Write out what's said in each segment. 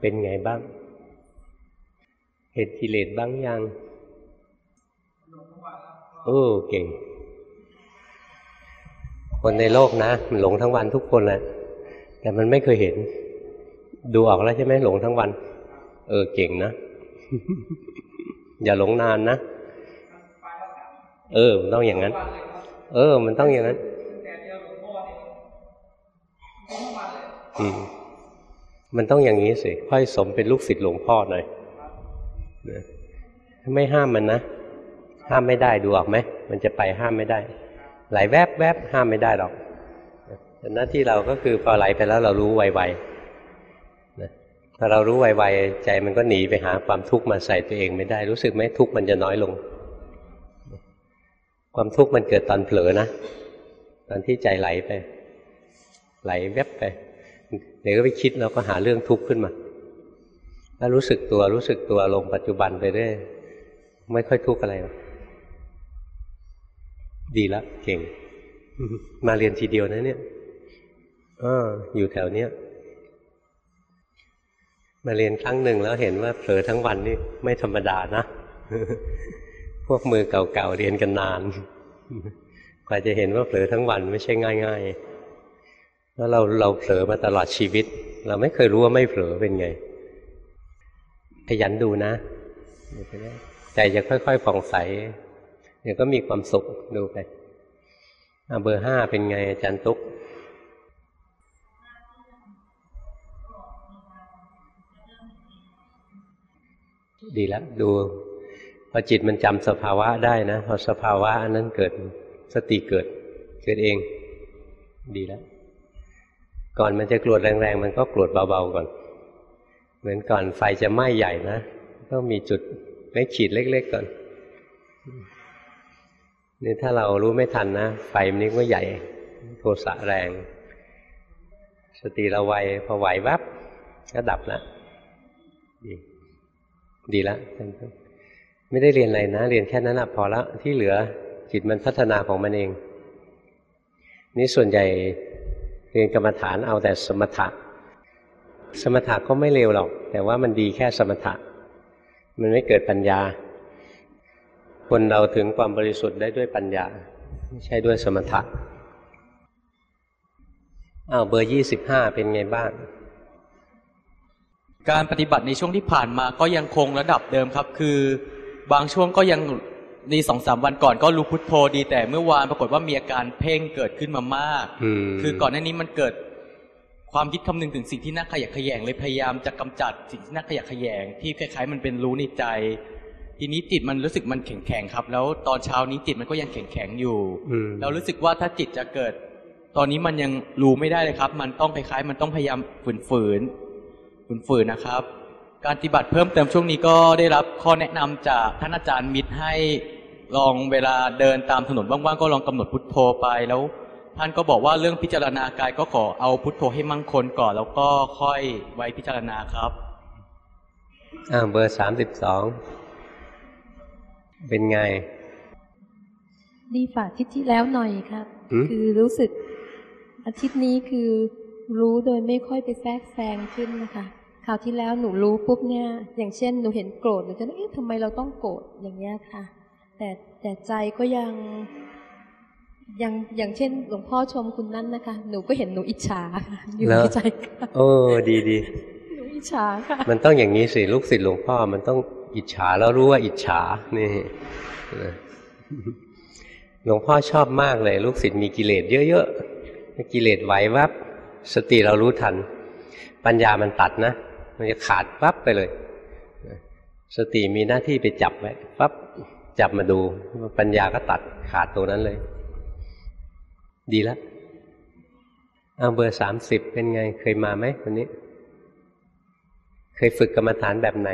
เป็นไงบ้าง เห็นกิเลสบ้างยังโอ้เก่ง คนในโลกนะมันหลงทั้งวันทุกคนแหละแต่มันไม่เคยเห็น ดูออกแล้วใช่ไหมหลงทั้งวัน เออเก่งนะ อย่าหลงนานนะ เออมันต้องอย่างนั้น เออ มันต้องอย่างนั้นอืม มันต้องอย่างนี้สิ ค่อยสมเป็นลูกศิษย์หลวงพ่อหน่อยไม่ห้ามมันนะ ห้ามไม่ได้ดูออกไหม มันจะไปห้ามไม่ได้ ไหลแวบแวบห้ามไม่ได้หรอกหน้าที่เราก็คือพอไหลไปแล้วเรารู้ไวๆพอเรารู้ไวๆใจมันก็หนีไปหาความทุกข์มาใส่ตัวเองไม่ได้ รู้สึกไหมทุกข์มันจะน้อยลง ความทุกข์มันเกิดตอนเผลอนะ ตอนที่ใจไหลไป ไหลแวบไป เดี๋ยวก็ไปคิดเราก็หาเรื่องทุกข์ขึ้นมาแล้วรู้สึกตัวรู้สึกตัวลงปัจจุบันไปเรื่อยไม่ค่อยทุกข์อะไร ดีล้วเก่ง มาเรียนทีเดียวนะเนี่ยอออยู่แถวเนี้ยมาเรียนครั้งหนึ่งแล้วเห็นว่าเผลอทั้งวันนี่ไม่ธรรมดานะพวกมือเก่าๆเรียนกันนานกว่าจะเห็นว่าเผลอทั้งวันไม่ใช่ง่าย ๆ แล้วเราเราเผลอมาตลอดชีวิต เราไม่เคยรู้ว่าไม่เผลอเป็นไงขยันดูนะใจจะค่อยๆผ่องใสเดี๋ยวก็มีความสุขดูไปเบอร์ห้าเป็นไงอาจารย์ตุ๊กดีแล้วดูพอจิตมันจำสภาวะได้นะพอสภาวะอันนั้นเกิดสติเกิด เกิดเอง ดีแล้ว ก่อนมันจะกรวดแรงๆ มันก็กรวดเบาๆก่อน เหมือนก่อนไฟจะไหม้ใหญ่นะต้องมีจุดเล็กขีดเล็ก ๆ ก่อนนี่ถ้าเรารู้ไม่ทันนะไฟมันนี่ก็ใหญ่โทสะแรง สติเราไวพอไหวแวบก็ดับแล้วดีดีล้วไม่ได้เรียนอะไรนะ เรียนแค่นั้นะพอล้วที่เหลือจิตมันพัฒนาของมันเอง นี่ส่วนใหญ่ เรียนกรรมฐานเอาแต่สมถะ สมถะก็ไม่เร็วหรอก แต่ว่ามันดีแค่สมถะ มันไม่เกิดปัญญา คนเราถึงความบริสุทธิ์ได้ด้วยปัญญา ไม่ใช่ด้วยสมถะอ้าวเบอร์ยี่สิบห้าเป็นไงบ้างการปฏิบัติในช่วงที่ผ่านมาก็ยังคงระดับเดิมครับ คือบางช่วงก็ยัง นสองสามวันก่อนก็รู้พุทโธดีแต่เมื่อวานปรากฏว่ามีอาการเพ่งเกิดขึ้นมามากคือก่อนหน้านี้มันเกิดความคิดคำนึงถึงสิ่งที่น่าขยะแขยงเลยพยายามจะกำจัดสิ่งที่น่าขยะแขยง ที่คล้ายๆมันเป็นรู้ในใจ ทีนี้จิตมันรู้สึกมันแข็งๆครับ แล้วตอนเช้านี้จิตมันก็ยังแข็งๆอยู่เรารู้สึกว่าถ้าจิตจะเกิด ตอนนี้มันยังรู้ไม่ได้เลยครับ มันต้องคล้ายๆ มันต้องพยายามฝืนๆฝืนๆนะครับ การปฏิบัติเพิ่มเติมช่วงนี้ก็ได้รับข้อแนะนำจากท่านอาจารย์มิตรให้ลองเวลาเดินตามถนนว่างๆก็ลองกำหนดพุทโธไปแล้ว ท่านก็บอกว่าเรื่องพิจารณากายก็ขอเอาพุทโธให้มั่งคลก่อน แล้วก็ค่อยไว้พิจารณาครับอ่าเบอร์สามสิบสองเป็นไง ดีฝ่าทิตย์ที่แล้วหน่อยครับ คือรู้สึกอาทิตย์นี้คือรู้โดยไม่ค่อยไปแทรกแซงขึ้นนะคะ คราวที่แล้วหนูรู้ปุ๊บเนี่ย อย่างเช่นหนูเห็นโกรธหนูจะนึกเอ๊ะทำไมเราต้องโกรธอย่างเงี้ยค่ะ แต่แต่ใจก็ยังยังอย่างเช่น หลวงพ่อชมคุณนั่นนะคะ หนูก็เห็นหนูอิจฉาค่ะอยู่ในใจค่ะโอ้ดีดีหนูอิจฉาค่ะมันต้องอย่างนี้สิลูกศิษย์หลวงพ่อมันต้องอิจฉาแล้วรู้ว่าอิจฉานี่หลวงพ่อชอบมากเลย ลูกศิษย์มีกิเลสเยอะๆกิเลสไหววับสติเรารู้ทัน ปัญญามันตัดนะ มันจะขาดปั๊บไปเลย สติมีหน้าที่ไปจับไว้ปั๊บจับมาดู ปัญญาก็ตัดขาดตัวนั้นเลย ดีแล้วเอาเบอร์สามสิบเป็นไงเคยมาไหมวันนี้ เคยฝึกกรรมฐานแบบไหน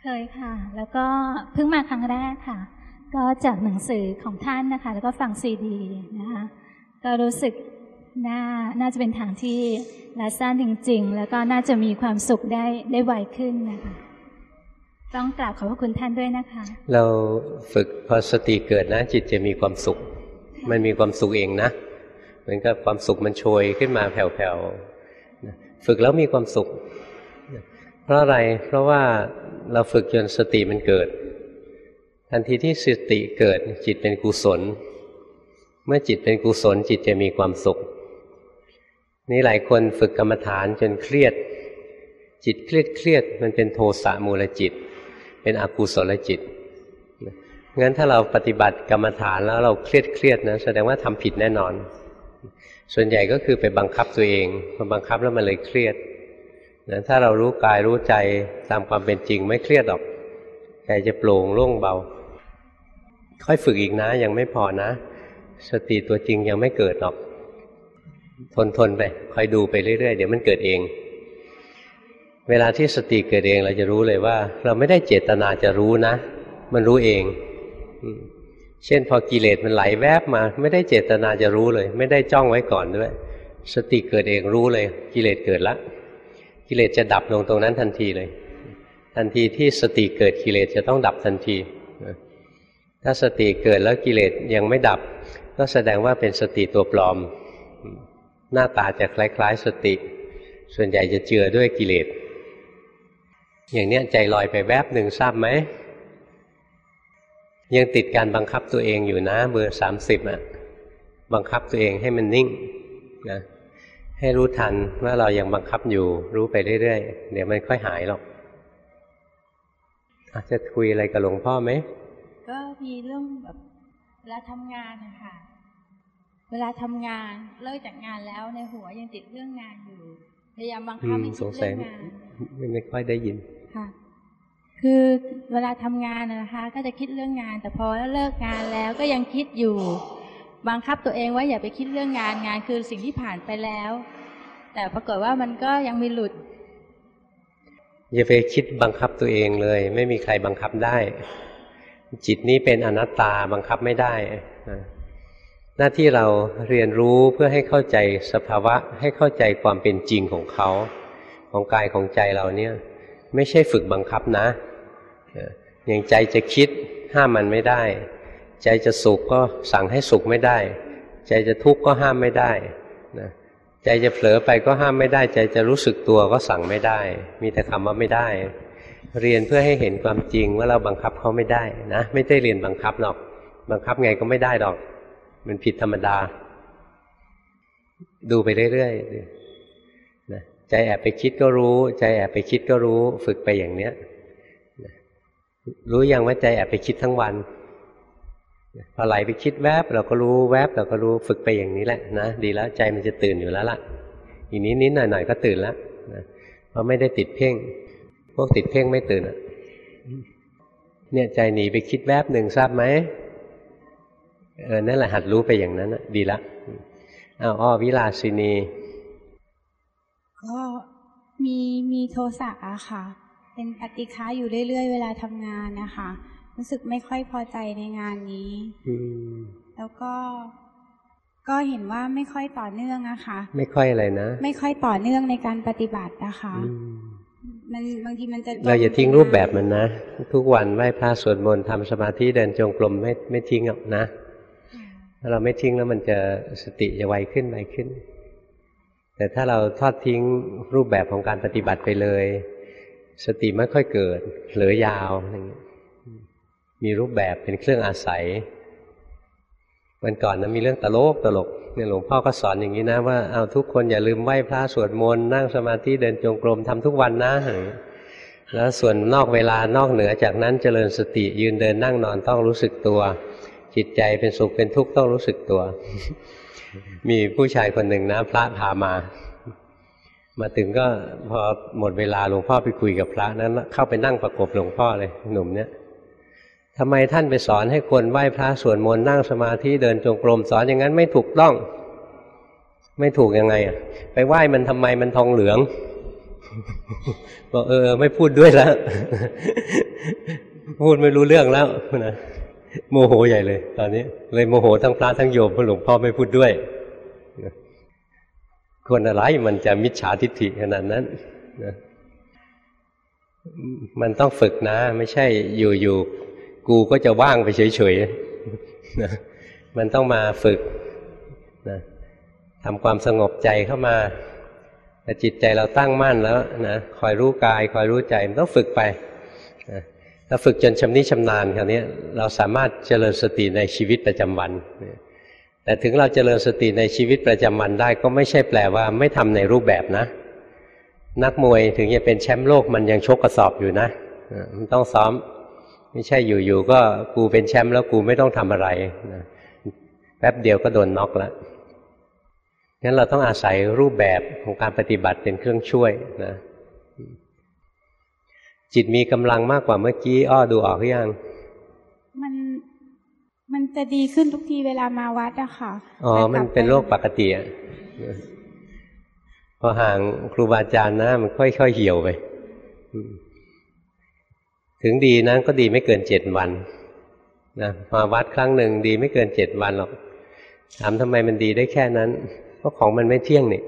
เคยค่ะ แล้วก็เพิ่งมาครั้งแรกค่ะ ก็จากหนังสือของท่านนะคะ แล้วก็ฟังซีดีนะคะ ก็รู้สึกน่าน่าจะเป็นทางที่ ละสั้นจริง ๆ แล้วก็น่าจะมีความสุขได้ได้ไวขึ้นนะคะ ต้องกราบขอบพระคุณท่านด้วยนะคะ เราฝึกพอสติเกิดนะ จิตจะมีความสุข มันมีความสุขเองนะเหมือนกับความสุขมันโชยขึ้นมาแผ่วๆฝึกแล้วมีความสุขราะอะไรเพราะว่าเราฝึกจนสติมันเกิด ทันทีที่สติเกิดจิตเป็นกุศล เมื่อจิตเป็นกุศลจิตจะมีความสุข นี่หลายคนฝึกกรรมฐานจนเครียด จิตเครียดเครียดมันเป็นโทสะมูลจิต เป็นอกุศลจิตงั้นถ้าเราปฏิบัติกรรมฐานแล้วเราเครียดเครียดนะแสดงว่าทำผิดแน่นอน ส่วนใหญ่ก็คือไปบังคับตัวเองพอบังคับแล้วมันเลยเครียดนะถ้าเรารู้กายรู้ใจตามความเป็นจริงไม่เครียดหรอกใจจะโปร่งโล่งเบา ค่อยฝึกอีกนะยังไม่พอนะ สติตัวจริงยังไม่เกิดหรอก ทนทนไปคอยดูไปเรื่อยๆ เดี๋ยวมันเกิดเอง เวลาที่สติเกิดเองเราจะรู้เลยว่า เราไม่ได้เจตนาจะรู้นะ มันรู้เอง เช่นพอกิเลสมันไหลแวบมา ไม่ได้เจตนาจะรู้เลย ไม่ได้จ้องไว้ก่อนด้วย สติเกิดเองรู้เลย กิเลสเกิดละกิเลสจะดับลงตรงนั้นทันทีเลย ทันทีที่สติเกิดกิเลสจะต้องดับทันทีถ้าสติเกิดแล้วกิเลสยังไม่ดับ ก็แสดงว่าเป็นสติตัวปลอม หน้าตาจะคล้ายๆ สติ ส่วนใหญ่จะเจือด้วยกิเลส อย่างเนี้ยใจลอยไปแวบหนึ่งทราบไหม ยังติดการบังคับตัวเองอยู่นะเบอร์สามสิบอะ บังคับตัวเองให้มันนิ่งนะให้รู้ทันว่าเรายังบังคับอยู่ รู้ไปเรื่อยๆ เดี๋ยวมันค่อยหายหรอกอาจจะคุยอะไรกับหลวงพ่อไหม ก็มีเรื่องแบบเวลาทำงานนะคะ เวลาทำงานเลิกจากงานแล้วในหัวยังติดเรื่องงานอยู่พยายามบังคับไม่คิดเรื่องงานไม่ค่อยได้ยินค่ะ คือเวลาทำงานนะคะ ก็จะคิดเรื่องงาน แต่พอเลิกงานแล้วก็ยังคิดอยู่ บังคับตัวเองว่าอย่าไปคิดเรื่องงานงานคือสิ่งที่ผ่านไปแล้ว แต่ปรากฏว่ามันก็ยังมีหลุดอย่าไปคิดบังคับตัวเองเลย ไม่มีใครบังคับได้ จิตนี้เป็นอนัตตาบังคับไม่ได้ หน้าที่เราเรียนรู้เพื่อให้เข้าใจสภาวะ ให้เข้าใจความเป็นจริงของเขา ของกายของใจเราเนี่ยไม่ใช่ฝึกบังคับนะอย่างใจจะคิดห้ามมันไม่ได้ ใจจะสุขก็สั่งให้สุขไม่ได้ ใจจะทุกข์ก็ห้ามไม่ได้นะใจจะเผลอไปก็ห้ามไม่ได้ ใจจะรู้สึกตัวก็สั่งไม่ได้ มีแต่คำว่าไม่ได้ เรียนเพื่อให้เห็นความจริงว่าเราบังคับเขาไม่ได้นะ ไม่ได้เรียนบังคับหรอก บังคับไงก็ไม่ได้หรอก มันผิดธรรมดา ดูไปเรื่อยๆนะใจแอบไปคิดก็รู้ ใจแอบไปคิดก็รู้ ฝึกไปอย่างเนี้ยรู้ยังว่าใจแอบไปคิดทั้งวันพอไหลไปคิดแวบเราก็รู้แวบเราก็รู้ฝึกไปอย่างนี้แหละนะดีแล้วใจมันจะตื่นอยู่แล้วล่ะ อีกนิดนิดหน่อยหน่อยก็ตื่นแล้วนะเพราะไม่ได้ติดเพ่ง พวกติดเพ่งไม่ตื่นอะ เนี่ยใจหนีไปคิดแวบหนึ่งทราบไหม เออนั่นแหละหัดรู้ไปอย่างนั้นดีละเอาอ้อวิลาสินี ก็มีมีโทสะอะค่ะ เป็นปฏิฆาอยู่เรื่อยๆ เวลาทำงานนะคะ รู้สึกไม่ค่อยพอใจในงานนี้แล้วก็ก็เห็นว่าไม่ค่อยต่อเนื่องอะค่ะไม่ค่อยอะไรนะ ไม่ค่อยต่อเนื่องในการปฏิบัตินะคะมันบางทีมันจะเราอย่าทิ้งรูปแบบมันนะ ทุกวันไหว้พระสวดมนต์ทำสมาธิเดินจงกรมไม่ไม่ทิ้งหรอกนะ ถ้าเราไม่ทิ้งแล้วมันจะสติจะไวขึ้นไวขึ้น แต่ถ้าเราทอดทิ้งรูปแบบของการปฏิบัติไปเลย สติไม่ค่อยเกิดเหลือยาวมีรูปแบบเป็นเครื่องอาศัยวันก่อนนะมีเรื่องตลกตลกเนี่ยหลวงพ่อก็สอนอย่างนี้นะว่าเอาทุกคนอย่าลืมไหว้พระสวดมนต์นั่งสมาธิเดินจงกรมทำทุกวันนะแล้วส่วนนอกเวลานอกเหนือจากนั้นเจริญสติยืนเดินนั่งนอนต้องรู้สึกตัว จิตใจเป็นสุขเป็นทุกข์ต้องรู้สึกตัว มีผู้ชายคนหนึ่งนะ พระพามา มาถึงก็พอหมดเวลาหลวงพ่อไปคุยกับพระนั้นเข้าไปนั่งประกบหลวงพ่อเลยหนุ่มเนี้ยทำไมท่านไปสอนให้คนไหว้พระสวดมนต์นั่งสมาธิเดินจงกรมสอนอย่างนั้นไม่ถูกต้อง ไม่ถูกยังไงอะ ไปไหว้มันทำไมมันทองเหลืองบอกเออ ไม่พูดด้วยแล้วพูดไม่รู้เรื่องแล้วนะ โมโหใหญ่เลย ตอนนี้ เลยโมโหทั้งพระทั้งโยมเพราะหลวงพ่อไม่พูดด้วย คนอะไรมันจะมิจฉาทิฏฐิขนาดนั้นนะมันต้องฝึกนะ ไม่ใช่อยู่ๆกูก็จะว่างไปเฉยๆนะมันต้องมาฝึกนะทำความสงบใจเข้ามาแต่จิตใจเราตั้งมั่นแล้วนะคอยรู้กาย คอยรู้ใจมันต้องฝึกไป ถ้าฝึกจนชำนิชำนาญคราวนี้เราสามารถเจริญสติในชีวิตประจำวัน แต่ถึงเราเจริญสติในชีวิตประจำวันได้ก็ไม่ใช่แปลว่าไม่ทำในรูปแบบนะ นักมวยถึงจะเป็นแชมป์โลกมันยังชกกระสอบอยู่นะ มันต้องซ้อม ไม่ใช่อยู่ๆก็กูเป็นแชมป์แล้วกูไม่ต้องทำอะไรนะแป๊บเดียวก็โดนน็อกแล้วงั้นเราต้องอาศัยรูปแบบของการปฏิบัติเป็นเครื่องช่วยนะ จิตมีกำลังมากกว่าเมื่อกี้ อ้อดูออกหรือยัง มันมันจะดีขึ้นทุกทีเวลามาวัดอะค่ะ อ๋อ มันเป็นโรคปกติอะพอห่างครูบาอาจารย์นะมันค่อยๆเหี่ยวไป ถึงดีนะก็ดีไม่เกินเจ็ดวันนะมาวัดครั้งหนึ่งดีไม่เกินเจ็ดวันหรอกถามทำไมมันดีได้แค่นั้น เพราะของมันไม่เที่ยงนี่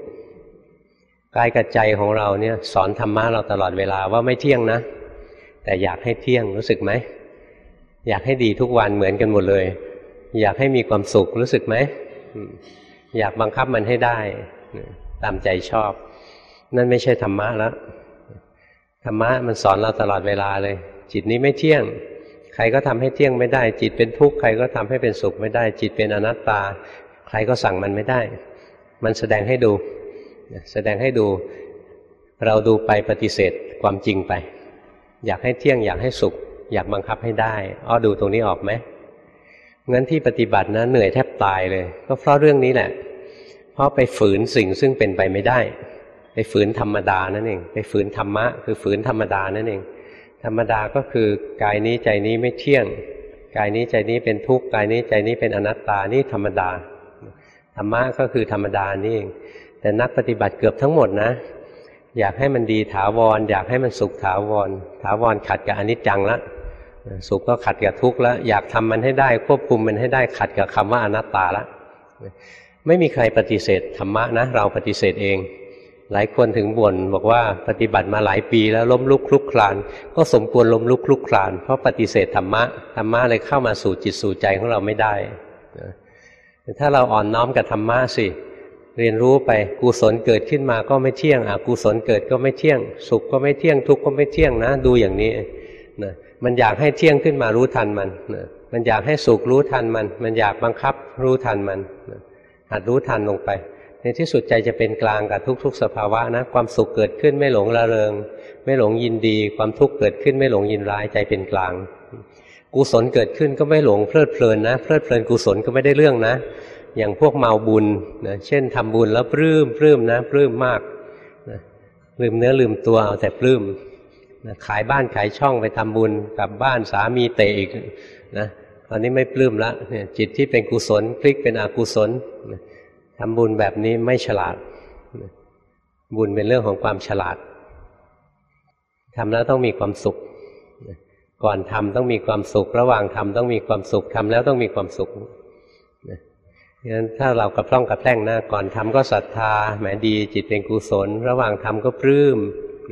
กายกับใจของเราเนี่ยสอนธรรมะเราตลอดเวลาว่าไม่เที่ยงนะ แต่อยากให้เที่ยงรู้สึกไหม อยากให้ดีทุกวันเหมือนกันหมดเลย อยากให้มีความสุขรู้สึกไหม อยากบังคับมันให้ได้ ตามใจชอบ นั่นไม่ใช่ธรรมะแล้วธรรมะมันสอนเราตลอดเวลาเลย จิตนี้ไม่เที่ยง ใครก็ทำให้เที่ยงไม่ได้ จิตเป็นทุกข์ใครก็ทำให้เป็นสุขไม่ได้ จิตเป็นอนัตตา ใครก็สั่งมันไม่ได้ มันแสดงให้ดู แสดงให้ดูเราดูไปปฏิเสธความจริงไป อยากให้เที่ยงอยากให้สุข อยากบังคับให้ได้อ้อดูตรงนี้ออกไหมงั้นที่ปฏิบัตินะเหนื่อยแทบตายเลย ก็เพราะเรื่องนี้แหละ เพราะไปฝืนสิ่งซึ่งเป็นไปไม่ได้ ไปฝืนธรรมดานั่นเอง ไปฝืนธรรมะ คือฝืนธรรมดานั่นเอง ธรรมดาก็คือกายนี้ใจนี้ไม่เที่ยง กายนี้ใจนี้เป็นทุกข์กายนี้ใจนี้เป็นอนัตตานี่ธรรมดาธรรมะก็คือธรรมดานี่เอง แต่นักปฏิบัติเกือบทั้งหมดนะ อยากให้มันดีถาวร อยากให้มันสุขถาวร ถาวรขัดกับอนิจจังละสุขก็ขัดกับทุกข์แล้ว อยากทำมันให้ได้ควบคุมมันให้ได้ขัดกับคำว่าอนัตตาละไม่มีใครปฏิเสธธรรมะนะ เราปฏิเสธเอง หลายคนถึงบ่นบอกว่าปฏิบัติมาหลายปีแล้วล้มลุกคลุกคลาน ก็สมควรล้มลุกคลุกคลาน เพราะปฏิเสธธรรมะธรรมะเลยเข้ามาสู่จิตสู่ใจของเราไม่ได้ถ้าเราอ่อนน้อมกับธรรมะสิ เรียนรู้ไปกุศลเกิดขึ้นมาก็ไม่เที่ยงอกุศลเกิดก็ไม่เที่ยง สุขก็ไม่เที่ยงทุกข์ก็ไม่เที่ยงนะ ดูอย่างนี้นะมันอยากให้เที่ยงขึ้นมารู้ทันมันนะมันอยากให้สุขรู้ทันมัน มันอยากบังคับรู้ทันมันนะหัดรู้ทันลงไป ในที่สุดใจจะเป็นกลางกับทุก ๆ สภาวะนะ ความสุขเกิดขึ้นไม่หลงละเริง ไม่หลงยินดี ความทุกข์เกิดขึ้นไม่หลงยินร้ายใจเป็นกลางกุศลเกิดขึ้นก็ไม่หลงเพลิดเพลินนะเพลิดเพลินกุศลก็ไม่ได้เรื่องนะ อย่างพวกเมาบุญนะเช่นทำบุญแล้วปลื้มปลื้มนะปลื้มมากนะลืมเนื้อลืมตัวเอาแต่ปลื้มนะขายบ้านขายช่องไปทำบุญกลับบ้านสามีเตะอีกนะตอนนี้ไม่ปลื้มละเนี่ยจิตที่เป็นกุศลพลิกเป็นอกุศลนะทำบุญแบบนี้ไม่ฉลาดนะบุญเป็นเรื่องของความฉลาดทำแล้วต้องมีความสุข ก่อนทำต้องมีความสุข ระหว่างทำต้องมีความสุขทำแล้วต้องมีความสุข งั้นถ้าเรากระพร่องกระแพร่งนะก่อนทำก็ศรัทธาแหมดีจิตเป็นกุศล ระหว่างทำก็ปลื้ม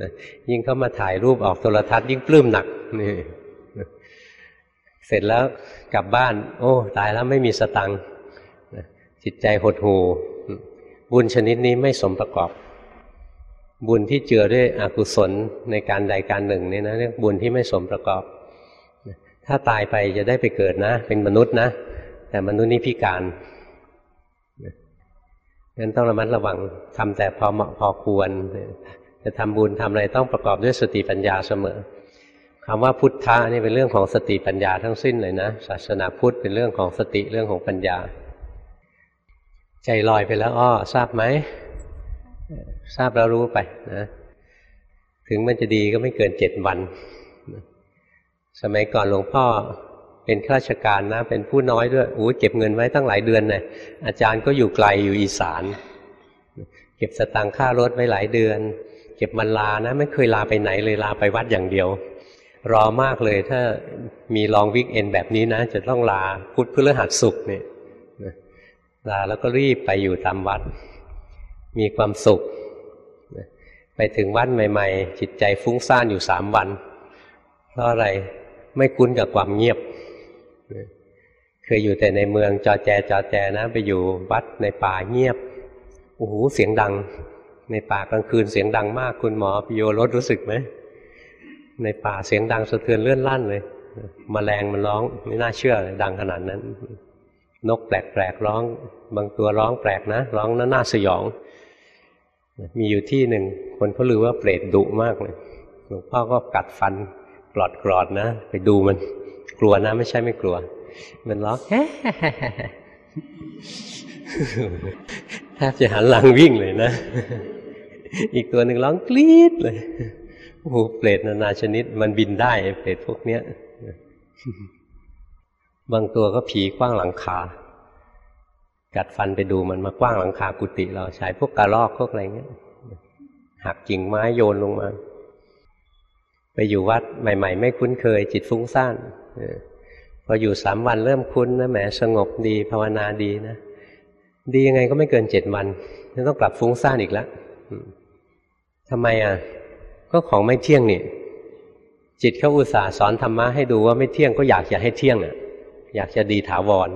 นะยิ่งเข้ามาถ่ายรูปออกโทรทัศน์ยิ่งปลื้มหนักนี่เสร็จแล้วกลับบ้าน โอ้ ตายแล้วไม่มีสตังค์จิตใจหดหูบุญชนิดนี้ไม่สมประกอบ บุญที่เจือด้วยอกุศลในการใดการหนึ่งนี่นะเรียกบุญที่ไม่สมประกอบ ถ้าตายไปจะได้ไปเกิดนะ เป็นมนุษย์นะ แต่มนุษย์นี้พิการ งั้นต้องระมัดระวังทำแต่พอเหมาะพอควร จะทำบุญทำอะไรต้องประกอบด้วยสติปัญญาเสมอคำว่าพุทธะนี่เป็นเรื่องของสติปัญญาทั้งสิ้นเลยนะ ศาสนาพุทธเป็นเรื่องของสติเรื่องของปัญญา ใจลอยไปแล้วอ้อทราบไหมทราบแล้วรู้ไปนะถึงมันจะดีก็ไม่เกินเจ็ดวัน สมัยก่อนหลวงพ่อ เป็นข้าราชการนะ เป็นผู้น้อยด้วยโอ้เก็บเงินไว้ตั้งหลายเดือนเลยอาจารย์ก็อยู่ไกลอยู่อีสาน เก็บสตังค่ารถไว้หลายเดือน เก็บมันลานะ ไม่เคยลาไปไหนเลยลาไปวัดอย่างเดียว รอมากเลยถ้ามีลองวิกเอนแบบนี้นะ จะต้องลาพุธพฤหัสศุกร์เนี่ยลาแล้วก็รีบไปอยู่ตามวัด มีความสุข ไปถึงวัดใหม่ ๆ จิตใจฟุ้งซ่านอยู่สามวัน เพราะอะไรไม่คุ้นกับความเงียบ ยอยู่แต่ในเมืองจอแจจอแจนะไปอยู่วัดในป่าเงียบโอ้โหเสียงดัง ในป่ากลางคืนเสียงดังมากคุณหมอพิโยรถรู้สึกไหมในป่าเสียงดังสะเทือนเลื่อนลั่นเลยมแมลงมันร้องไม่น่าเชื่อเลยดังขนาดนั้น นกแปลกๆร้อง บางตัวร้องแปลกนะร้องน่าสยอง มีอยู่ที่หนึ่งคนเขาลือว่าเปรตดุมากเลยหลวงพ่อก็กัดฟันกรอดกรอดนะ ไปดูมันกลัวนะไม่ใช่ไม่กลัว มันร้องแทบจะหันหลังวิ่งเลยนะ อีกตัวหนึ่งร้องกรี๊ดเลยโอ้โหเปรตนานาชนิด มันบินได้เปรตพวกเนี้ย บางตัวก็ผีกว้างหลังคากัดฟันไปดูมันมากว้างหลังคากุฏิเราใช้พวกกระรอกพวกอะไรเงี้ยหักกิ่งไม้โยนลงมา ไปอยู่วัดใหม่ ๆ ไม่คุ้นเคย จิตฟุ้งซ่าน ออยู่สามวันเริ่มคุ้นนะแหมสงบดีภาวนาดีนะ ดียังไงก็ไม่เกินเจ็ดวันจะต้องกลับฟุ้งซ่านอีกแล้วทำไมอะ ก็ของไม่เที่ยงนี่จิตเขาอุตส่าห์สอนธรรมะให้ดูว่าไม่เที่ยงก็อยากจะให้เที่ยงอะ อยากจะดีถาวร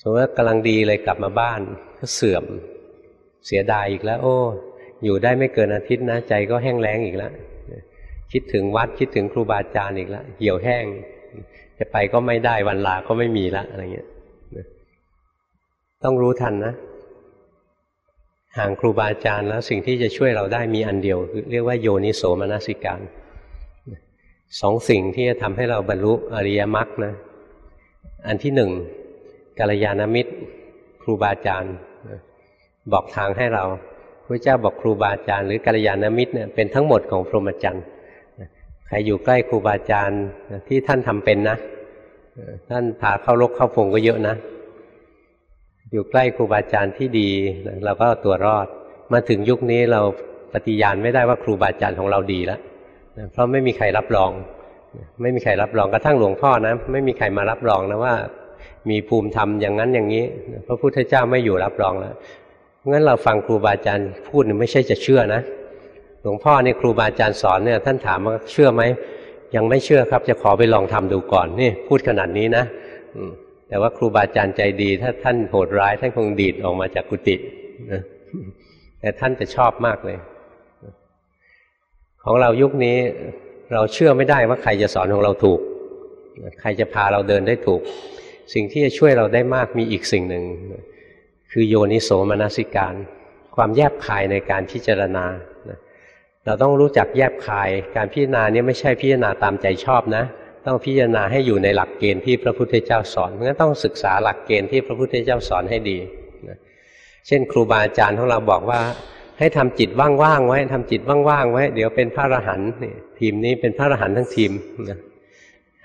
สมมติว่ากำลังดีเลยกลับมาบ้านก็เสื่อม เสียดายอีกแล้ว โอ้ อยู่ได้ไม่เกินอาทิตย์นะใจก็แห้งแล้งอีกแล้วคิดถึงวัดคิดถึงครูบาอาจารย์อีกแล้วเหี่ยวแห้ง จะไปก็ไม่ได้วันลาก็ไม่มีละอะไรเงี้ยต้องรู้ทันนะห่างครูบาอาจารย์แล้วสิ่งที่จะช่วยเราได้มีอันเดียวคือเรียกว่าโยนิโสมนสิการสองสิ่งที่จะทำให้เราบรรลุอริยมรรคนะ อันที่หนึ่งกัลยาณมิตร ครูบาอาจารย์ บอกทางให้เราพระเจ้าบอกครูบาอาจารย์หรือกัลยาณมิตรเนี่ยเป็นทั้งหมดของพรหมจรรย์ ใครอยู่ใกล้ครูบาอาจารย์ที่ท่านทำเป็นนะท่านพาเข้ารกเข้าพงก็เยอะนะ อยู่ใกล้ครูบาอาจารย์ที่ดีเราก็ตัวรอด มาถึงยุคนี้เราปฏิญาณไม่ได้ว่าครูบาอาจารย์ของเราดีแล้วเพราะไม่มีใครรับรอง ไม่มีใครรับรองกระทั่งหลวงพ่อนะ ไม่มีใครมารับรองนะว่า มีภูมิธรรมอย่างนั้นอย่างนี้ พระพุทธเจ้าไม่อยู่รับรองแล้วงั้นเราฟังครูบาอาจารย์พูดไม่ใช่จะเชื่อนะ ลวงพ่อเนี่ยครูบาอาจารย์สอนเนี่ยท่านถามว่าเชื่อไหมยังไม่เชื่อครับ จะขอไปลองทำดูก่อนนี่พูดขนาดนี้นะแต่ว่าครูบาอาจารย์ใจดี ถ้าท่านโหดร้ายท่านคงดีดออกมาจากกุฏินะแต่ท่านจะชอบมากเลย ของเรายุคนี้เราเชื่อไม่ได้ว่าใครจะสอนของเราถูก ใครจะพาเราเดินได้ถูก สิ่งที่จะช่วยเราได้มากมีอีกสิ่งหนึ่ง คือโยนิโสมนสิการ ความแยบคายในการพิจารณา เราต้องรู้จักแยบคาย การพิจารณาเนี่ยไม่ใช่พิจารณาตามใจชอบนะ ต้องพิจารณาให้อยู่ในหลักเกณฑ์ที่พระพุทธเจ้าสอนเพราะฉะนั้นต้องศึกษาหลักเกณฑ์ที่พระพุทธเจ้าสอนให้ดีเช่น ครูบาอาจารย์ของเราบอกว่า ให้ทำจิตว่างๆไว้ทำจิตว่างๆไว้ เดี๋ยวเป็นพระอรหันต์ทีมนี้เป็นพระอรหันต์ทั้งทีมนะ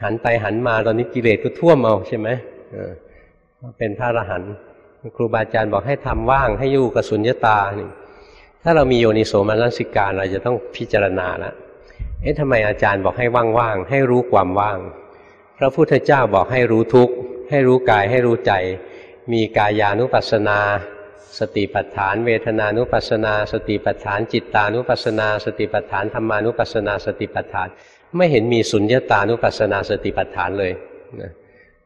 หันไปหันมาตอนนี้กิเลสก็ท่วมเอาใช่ไหมเป็นพระอรหันต์ครูบาอาจารย์บอกให้ทำว่างให้อยู่กับสุญญตานี่ ถ้าเรามีโยนิโสมนสิการเราจะต้องพิจารณาแล้วเอ๊ะทำไมอาจารย์บอกให้ว่างๆให้รู้ความว่าง พระพุทธเจ้าบอกให้รู้ทุกข์ให้รู้กายให้รู้ใจ มีกายานุปัสสนา สติปัฏฐาน เวทนานุปัสสนา สติปัฏฐาน จิตตานุปัสสนา สติปัฏฐานธรรมานุปัสสนา สติปัฏฐาน ไม่เห็นมีสุญญตานุปัสนาสติปัฏฐานเลยนะ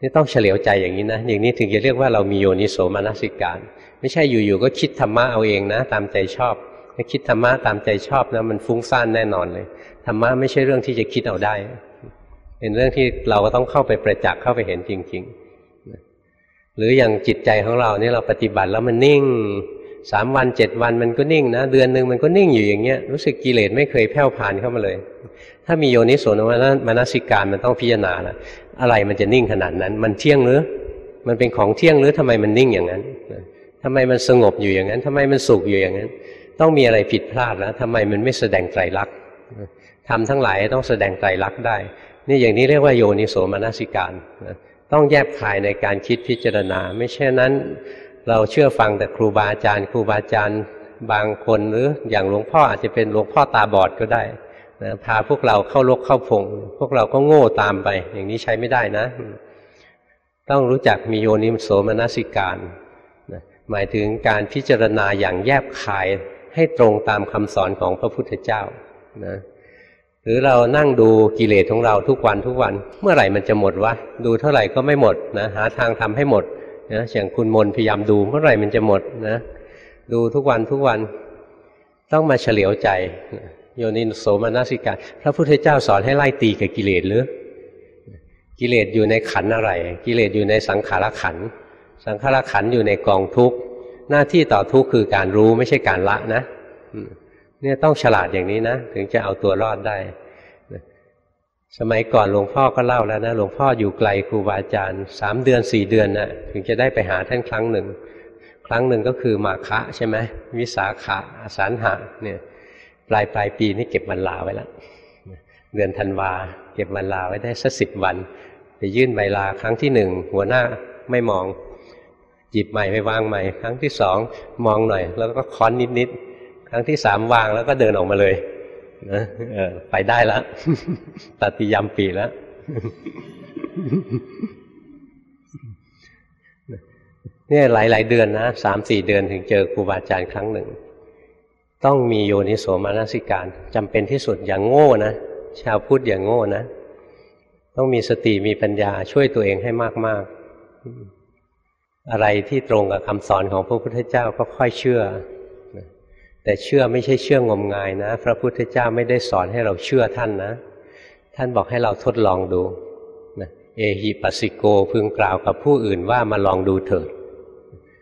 นี่ต้องเฉลียวใจอย่างนี้นะอย่างนี้ถึงจะเรียกว่าเรามีโยนิโสมนสิการ ไม่ใช่อยู่ๆก็คิดธรรมะเอาเองนะ ตามใจชอบถ้าคิดธรรมะตามใจชอบนะมันฟุ้งซ่านแน่นอนเลยธรรมะไม่ใช่เรื่องที่จะคิดเอาได้ เป็นเรื่องที่เราก็ต้องเข้าไปประจักษ์เข้าไปเห็นจริง ๆ หรืออย่างจิตใจของเราเนี่ยเราปฏิบัติแล้วมันนิ่งสามวันเจ็ดวันมันก็นิ่งนะ เดือนหนึ่งมันก็นิ่งอยู่อย่างเงี้ยรู้สึกกิเลสไม่เคยแผ่วผ่านเข้ามาเลย ถ้ามีโยนิโสนมานสิการมันต้องพิจารณาละอะไรมันจะนิ่งขนาดนั้น มันเที่ยงหรือ มันเป็นของเที่ยงหรือทำไมมันนิ่งอย่างนั้น ทำไมมันสงบอยู่อย่างนั้นทำไมมันสุขอยู่อย่างนั้น ต้องมีอะไรผิดพลาดแล้วทำไมมันไม่แสดงไตรลักษณ์ทำทั้งหลายต้องแสดงไตรลักษณ์ได้ นี่อย่างนี้เรียกว่าโยนิโสมนสิการต้องแยบคายในการคิดพิจารณา ไม่ใช่นั้น เราเชื่อฟังแต่ครูบาอาจารย์ ครูบาอาจารย์บางคนหรืออย่างหลวงพ่ออาจจะเป็นหลวงพ่อตาบอดก็ได้นะพาพวกเราเข้าลกเข้าพง พวกเราก็โง่ตามไป อย่างนี้ใช้ไม่ได้นะ ต้องรู้จักมีโยนิโสมนสิการ หมายถึงการพิจารณาอย่างแยบคายให้ตรงตามคำสอนของพระพุทธเจ้านะหรือเรานั่งดูกิเลสของเราทุกวันทุกวัน เมื่อไหร่มันจะหมดวะดูเท่าไหร่ก็ไม่หมดนะหาทางทำให้หมดนะอย่างคุณมนพยายามดูเมื่อไหร่มันจะหมดนะดูทุกวันทุกวันต้องมาเฉลียวใจ โยนิโสมนสิกาพระพุทธเจ้าสอนให้ไล่ตีกับกิเลสหรือ กิเลสอยู่ในขันอะไร กิเลสอยู่ในสังขารขัน สังขารขันอยู่ในกองทุกข์หน้าที่ต่อทุกข์คือการรู้ไม่ใช่การละนะเนี่ยต้องฉลาดอย่างนี้นะ ถึงจะเอาตัวรอดได้ สมัยก่อนหลวงพ่อก็เล่าแล้วนะหลวงพ่ออยู่ไกลครูบาอาจารย์สามเดือนสี่เดือนนะ่ะ ถึงจะได้ไปหาท่านครั้งหนึ่ง ครั้งหนึ่งก็คือมาคะใช่ไหมวิสาขะอสานหะเนี่ยปลายปลายปีนี่เก็บวันลาไว้แล้วเดือนธันวาเก็บวันลาไว้ได้สักสิบวัน ไปยื่นใบลาครั้งที่หนึ่งหัวหน้าไม่มอง จิบใหม่ไปวางใหม่ ครั้งที่สองมองหน่อย แล้วก็ค้อนนิดๆครั้งที่สามวางแล้วก็เดินออกมาเลยนะไปได้แล้วตัดติยามปีแล้วเนี่ยหลาย ๆ เดือนนะสามสี่เดือนถึงเจอครูบาอาจารย์ครั้งหนึ่ง ต้องมีโยนิโสมานสิการจำเป็นที่สุดอย่างโง่นะชาวพุทธอย่างโง่นะ ต้องมีสติมีปัญญาช่วยตัวเองให้มาก ๆ อะไรที่ตรงกับคำสอนของพระพุทธเจ้าก็ค่อยเชื่อ แต่เชื่อไม่ใช่เชื่องมงายนะ พระพุทธเจ้าไม่ได้สอนให้เราเชื่อท่านนะ ท่านบอกให้เราทดลองดูนะเอหิปัสสิโกพึงกล่าวกับผู้อื่นว่ามาลองดูเถิด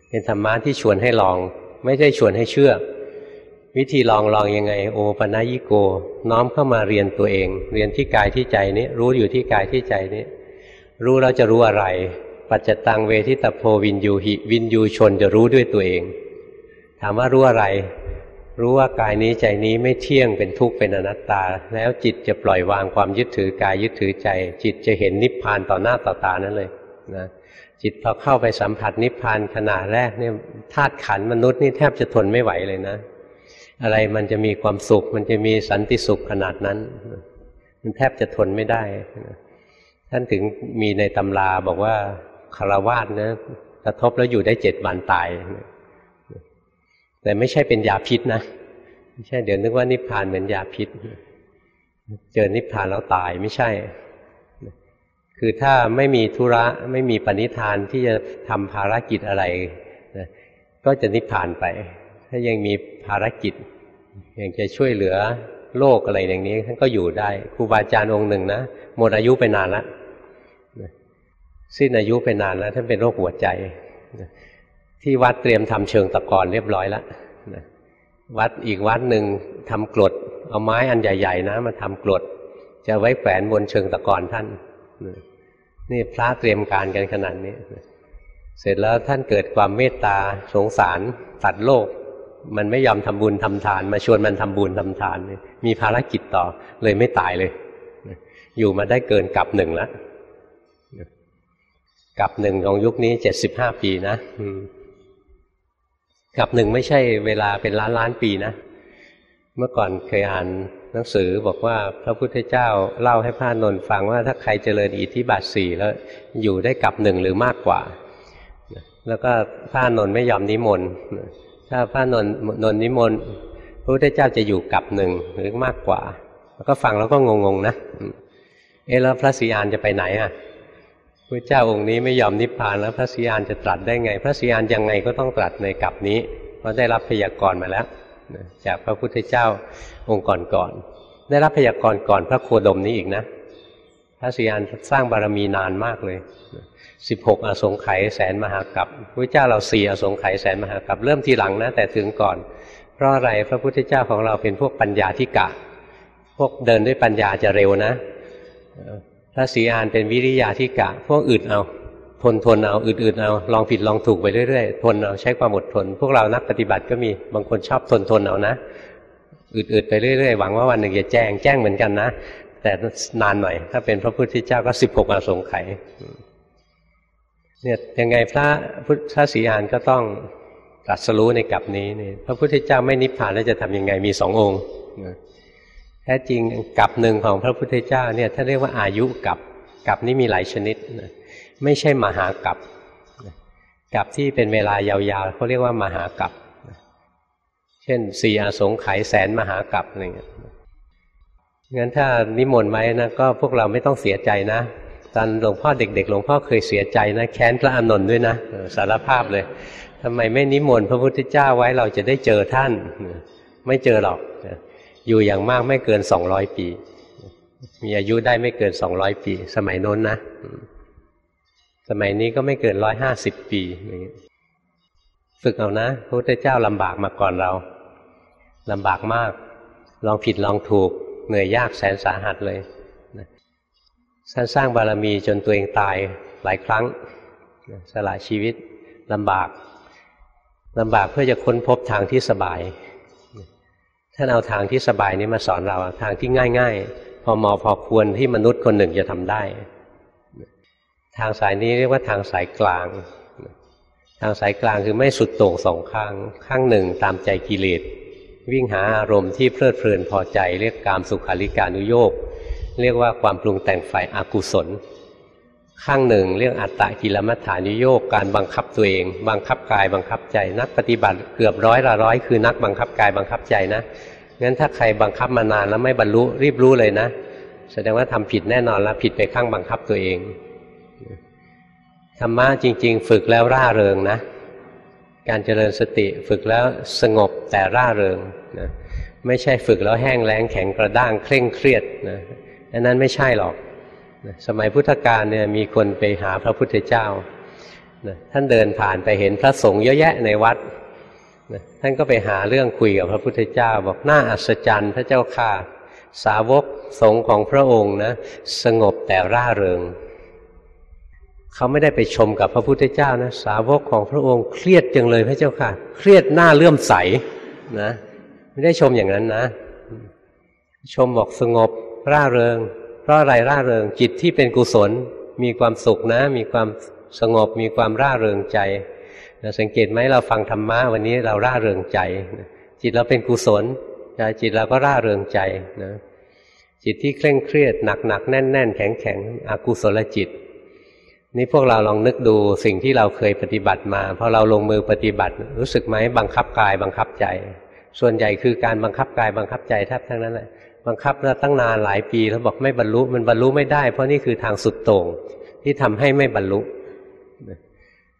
เป็นธรรมะที่ชวนให้ลอง ไม่ได้ชวนให้เชื่อ วิธีลองลองยังไง โอปนายิโก น้อมเข้ามาเรียนตัวเอง เรียนที่กายที่ใจนี้รู้อยู่ที่กายที่ใจนี้รู้เราจะรู้อะไร ปัจจตังเวทิตโพวินยูหิวินยูชนจะรู้ด้วยตัวเอง ถามว่ารู้อะไร รู้ว่ากายนี้ใจนี้ไม่เที่ยงเป็นทุกข์เป็นอนัตตา แล้วจิตจะปล่อยวางความยึดถือกายยึดถือใจ จิตจะเห็นนิพพานต่อหน้าต่อตานั่นเลยนะจิตพอเข้าไปสัมผัสนิพพานขณะแรกเนี่ยธาตุขันมนุษย์นี่แทบจะทนไม่ไหวเลยนะ อะไรมันจะมีความสุข มันจะมีสันติสุขขนาดนั้น มันแทบจะทนไม่ได้ท่านถึงมีในตำราบอกว่า คารวาสนะกระทบแล้วอยู่ได้เจ็ดวันตาย แต่ไม่ใช่เป็นยาพิษนะไม่ใช่เดี๋ยวนึกว่านิพพานเหมือนยาพิษ เจอนิพพานแล้วตายไม่ใช่ คือถ้าไม่มีธุระไม่มีปณิธานที่จะทำภารกิจอะไรนะก็จะนิพพานไป ถ้ายังมีภารกิจยังจะช่วยเหลือโลกอะไรอย่างนี้ท่านก็อยู่ได้ครูบาอาจารย์องค์หนึ่งนะหมดอายุไปนานแล้ว สิ้นอายุไปนานแล้วท่านเป็นโรคหัวใจ ที่วัดเตรียมทำเชิงตะกอนเรียบร้อยแล้ววัดอีกวัดหนึ่งทำกรดเอาไม้อันใหญ่ ๆ นะ มาทำกรดจะไว้แขวนบนเชิงตะกอนท่านนี่พระเตรียมการกันขนาดนี้เสร็จแล้วท่านเกิดความเมตตาสงสารตัดโลก มันไม่ยอมทำบุญทำทาน มาชวนมันทำบุญทำทาน มีภารกิจต่อเลยไม่ตายเลย อยู่มาได้เกินกับหนึ่งแล้ว กับหนึ่งของยุคนี้เจ็ดสิบห้าปีนะกับหนึ่งไม่ใช่เวลาเป็นล้านล้านปีนะ เมื่อก่อนเคยอ่านหนังสือบอกว่าพระพุทธเจ้าเล่าให้พระนนท์ฟังว่าถ้าใครเจริญอิทธิบาทสี่แล้วอยู่ได้กับหนึ่งหรือมากกว่า แล้วก็พระนนท์ไม่ยอมนิมนต์ถ้าพระนนท์นนนิมนต์พระพุทธเจ้าจะอยู่กับหนึ่งหรือมากกว่า แล้วก็ฟังแล้วก็งงๆนะเออแล้วพระศรีอานจะไปไหนอะ ระเจ้าองค์นี้ไม่ยอมนิพพานแล้วพระสีอานจะตรัสได้ไง พระสีอานยังไงก็ต้องตรัสในกลับนี้ เพราะได้รับพยากรณ์มาแล้วจากพระพุทธเจ้าองค์ก่อนๆได้รับพยากรณ์ก่อนพระโคดมนี้อีกนะ พระสีอานสร้างบารมีนานมากเลยสิบหกอสงไขยแสนมหากัปพระเจ้าเราสี่อสงไขยแสนมหากัปเริ่มทีหลังนะแต่ถึงก่อน เพราะอะไรพระพุทธเจ้าของเราเป็นพวกปัญญาธิกะ พวกเดินด้วยปัญญาจะเร็วนะ พระศรีอานเป็นวิริยาธิกะ พวกอึดเอา ทนทนเอาอึดอึดเอา ลองผิดลองถูกไปเรื่อยๆ ทนเอาใช้ความอดทน พวกเรานักปฏิบัติก็มีบางคนชอบทนทนเอานะอึดอึดไปเรื่อยๆ หวังว่าวันหนึ่งจะแจ้งแจ้งเหมือนกันนะ แต่นานหน่อย ถ้าเป็นพระพุทธเจ้าก็สิบหกอสงไขยเนี่ยยังไงพระพุทธศรีอานก็ต้องตรัสรู้ในกลับนี้นี่พระพุทธเจ้าไม่นิพพานแล้วจะทํำยังไงมีสององค์ แท้จริงกับหนึ่งของพระพุทธเจ้าเนี่ยท่านเรียกว่าอายุกับกับนี้มีหลายชนิดนะไม่ใช่มหากับกับที่เป็นเวลายาวๆเขาเรียกว่ามหากับเช่นสี่อาสงไขยแสนมหากับอะไรเงี้ยงั้นถ้านิมนต์ไว้นะก็พวกเราไม่ต้องเสียใจนะตอนหลวงพ่อเด็กๆหลวงพ่อเคยเสียใจนะแค้นพระอานนท์ด้วยนะสารภาพเลยทำไมไม่นิมนต์พระพุทธเจ้าไว้เราจะได้เจอท่าน ไม่เจอหรอก อยู่อย่างมากไม่เกินสองร้อยปี มีอายุได้ไม่เกินสองร้อยปี สมัยโน้นนะ สมัยนี้ก็ไม่เกินร้อยห้าสิบปีฝึกเอานะพระพุทธเจ้าลำบากมาก่อนเราลำบากมาก ลองผิดลองถูก เหนื่อยยากแสนสาหัสเลยสร้างสร้างบารมีจนตัวเองตายหลายครั้ง สละชีวิตลำบากลำบากเพื่อจะค้นพบทางที่สบาย ท่านเอาทางที่สบายนี้มาสอนเราทางที่ง่าย ๆ พอเหมาะพอควรที่มนุษย์คนหนึ่งจะทำได้ ทางสายนี้เรียกว่าทางสายกลาง ทางสายกลางคือไม่สุดโต่งสองข้าง ข้างหนึ่งตามใจกิเลสวิ่งหาอารมณ์ที่เพลิดเพลินพอใจ เรียกกามสุขาริการุโยกเรียกว่าความปรุงแต่งฝ่ายอากุศล ข้างหนึ่งเรื่องอัตตะกิลมัฏฐานิโยกการบังคับตัวเอง บังคับกายบังคับใจ นักปฏิบัติเกือบร้อยละร้อยคือนักบังคับกายบังคับใจนะงั้นถ้าใครบังคับมานานแล้วไม่บรรลุรีบรู้เลยนะ แสดงว่าทำผิดแน่นอนแล้วผิดไปข้างบังคับตัวเองธรรมะจริง ๆ ฝึกแล้วร่าเริงนะ การเจริญสติฝึกแล้วสงบแต่ร่าเริงนะไม่ใช่ฝึกแล้วแห้งแล้งแข็งกระด้างเคร่งเครียดนะอันนั้นไม่ใช่หรอก สมัยพุทธกาลเนี่ยมีคนไปหาพระพุทธเจ้าท่านเดินผ่านไปเห็นพระสงฆ์เยอะแยะในวัดท่านก็ไปหาเรื่องคุยกับพระพุทธเจ้า บอกน่าอัศจรรย์พระเจ้าค่ะ สาวกสงฆ์ของพระองค์นะสงบแต่ร่าเริงเขาไม่ได้ไปชมกับพระพุทธเจ้านะสาวกของพระองค์เครียดจังเลยพระเจ้าค่ะ เครียดหน้าเลื่อมใสนะ ไม่ได้ชมอย่างนั้นนะ ชมบอกสงบร่าเริง เพราะอะไรร่าเริงจิตที่เป็นกุศลมีความสุขนะ มีความสงบมีความร่าเริงใจสังเกตไหมเราฟังธรรมะวันนี้เราร่าเริงใจ จิตเราเป็นกุศลจิตเราก็ร่าเริงใจนะจิตที่เคร่งเครียดหนักหนักแน่นแน่นแข็งแข็งอกุศลจิต นี่พวกเราลองนึกดูสิ่งที่เราเคยปฏิบัติมาพอเราลงมือปฏิบัติ รู้สึกไหมบังคับกายบังคับใจ ส่วนใหญ่คือการบังคับกายบังคับใจแทบทั้งนั้นแหละ บังคับแล้วตั้งนานหลายปีแล้วบอกไม่บรรลุมันบรรลุไม่ได้ เพราะนี่คือทางสุดโต่งที่ทำให้ไม่บรรลุ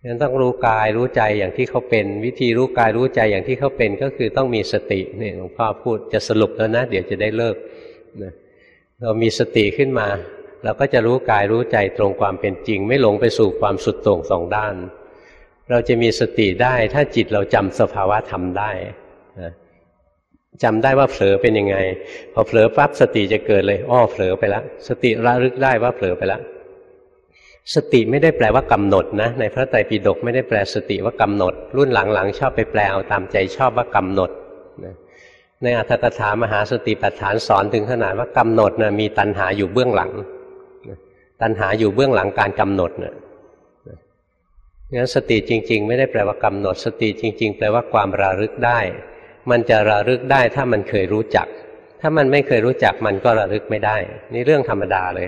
งั้นต้องรู้กายรู้ใจอย่างที่เขาเป็น วิธีรู้กายรู้ใจอย่างที่เขาเป็นก็คือต้องมีสตินี่หลวงพ่อพูดจะสรุปแล้วนะ เดี๋ยวจะได้เลิกนะเรามีสติขึ้นมา เราก็จะรู้กายรู้ใจตรงความเป็นจริง ไม่หลงไปสู่ความสุดโต่งสองด้าน เราจะมีสติได้ถ้าจิตเราจำสภาวะธรรมได้นะ จำได้ว่าเผลอเป็นยังไง พอเผลอปั๊บสติจะเกิดเลย อ้อเผลอไปแล้วสติระลึกได้ว่าเผลอไปแล้วสติไม่ได้แปลว่ากำหนดนะ ในพระไตรปิฎกไม่ได้แปลสติว่ากำหนด รุ่นหลังๆ ชอบไปแปลเอาตามใจชอบว่ากำหนดนะในอัตถกถามหาสติปัฏฐานสอนถึงขนาดว่ากำหนดนะมีตัณหาอยู่เบื้องหลัง ตัณหาอยู่เบื้องหลังการกำหนดเนะงั้นสติจริง ๆ ไม่ได้แปลว่ากำหนด สติจริง ๆ แปลว่าความระลึกได้ มันจะระลึกได้ถ้ามันเคยรู้จัก ถ้ามันไม่เคยรู้จักมันก็ระลึกไม่ได้ นี่เรื่องธรรมดาเลย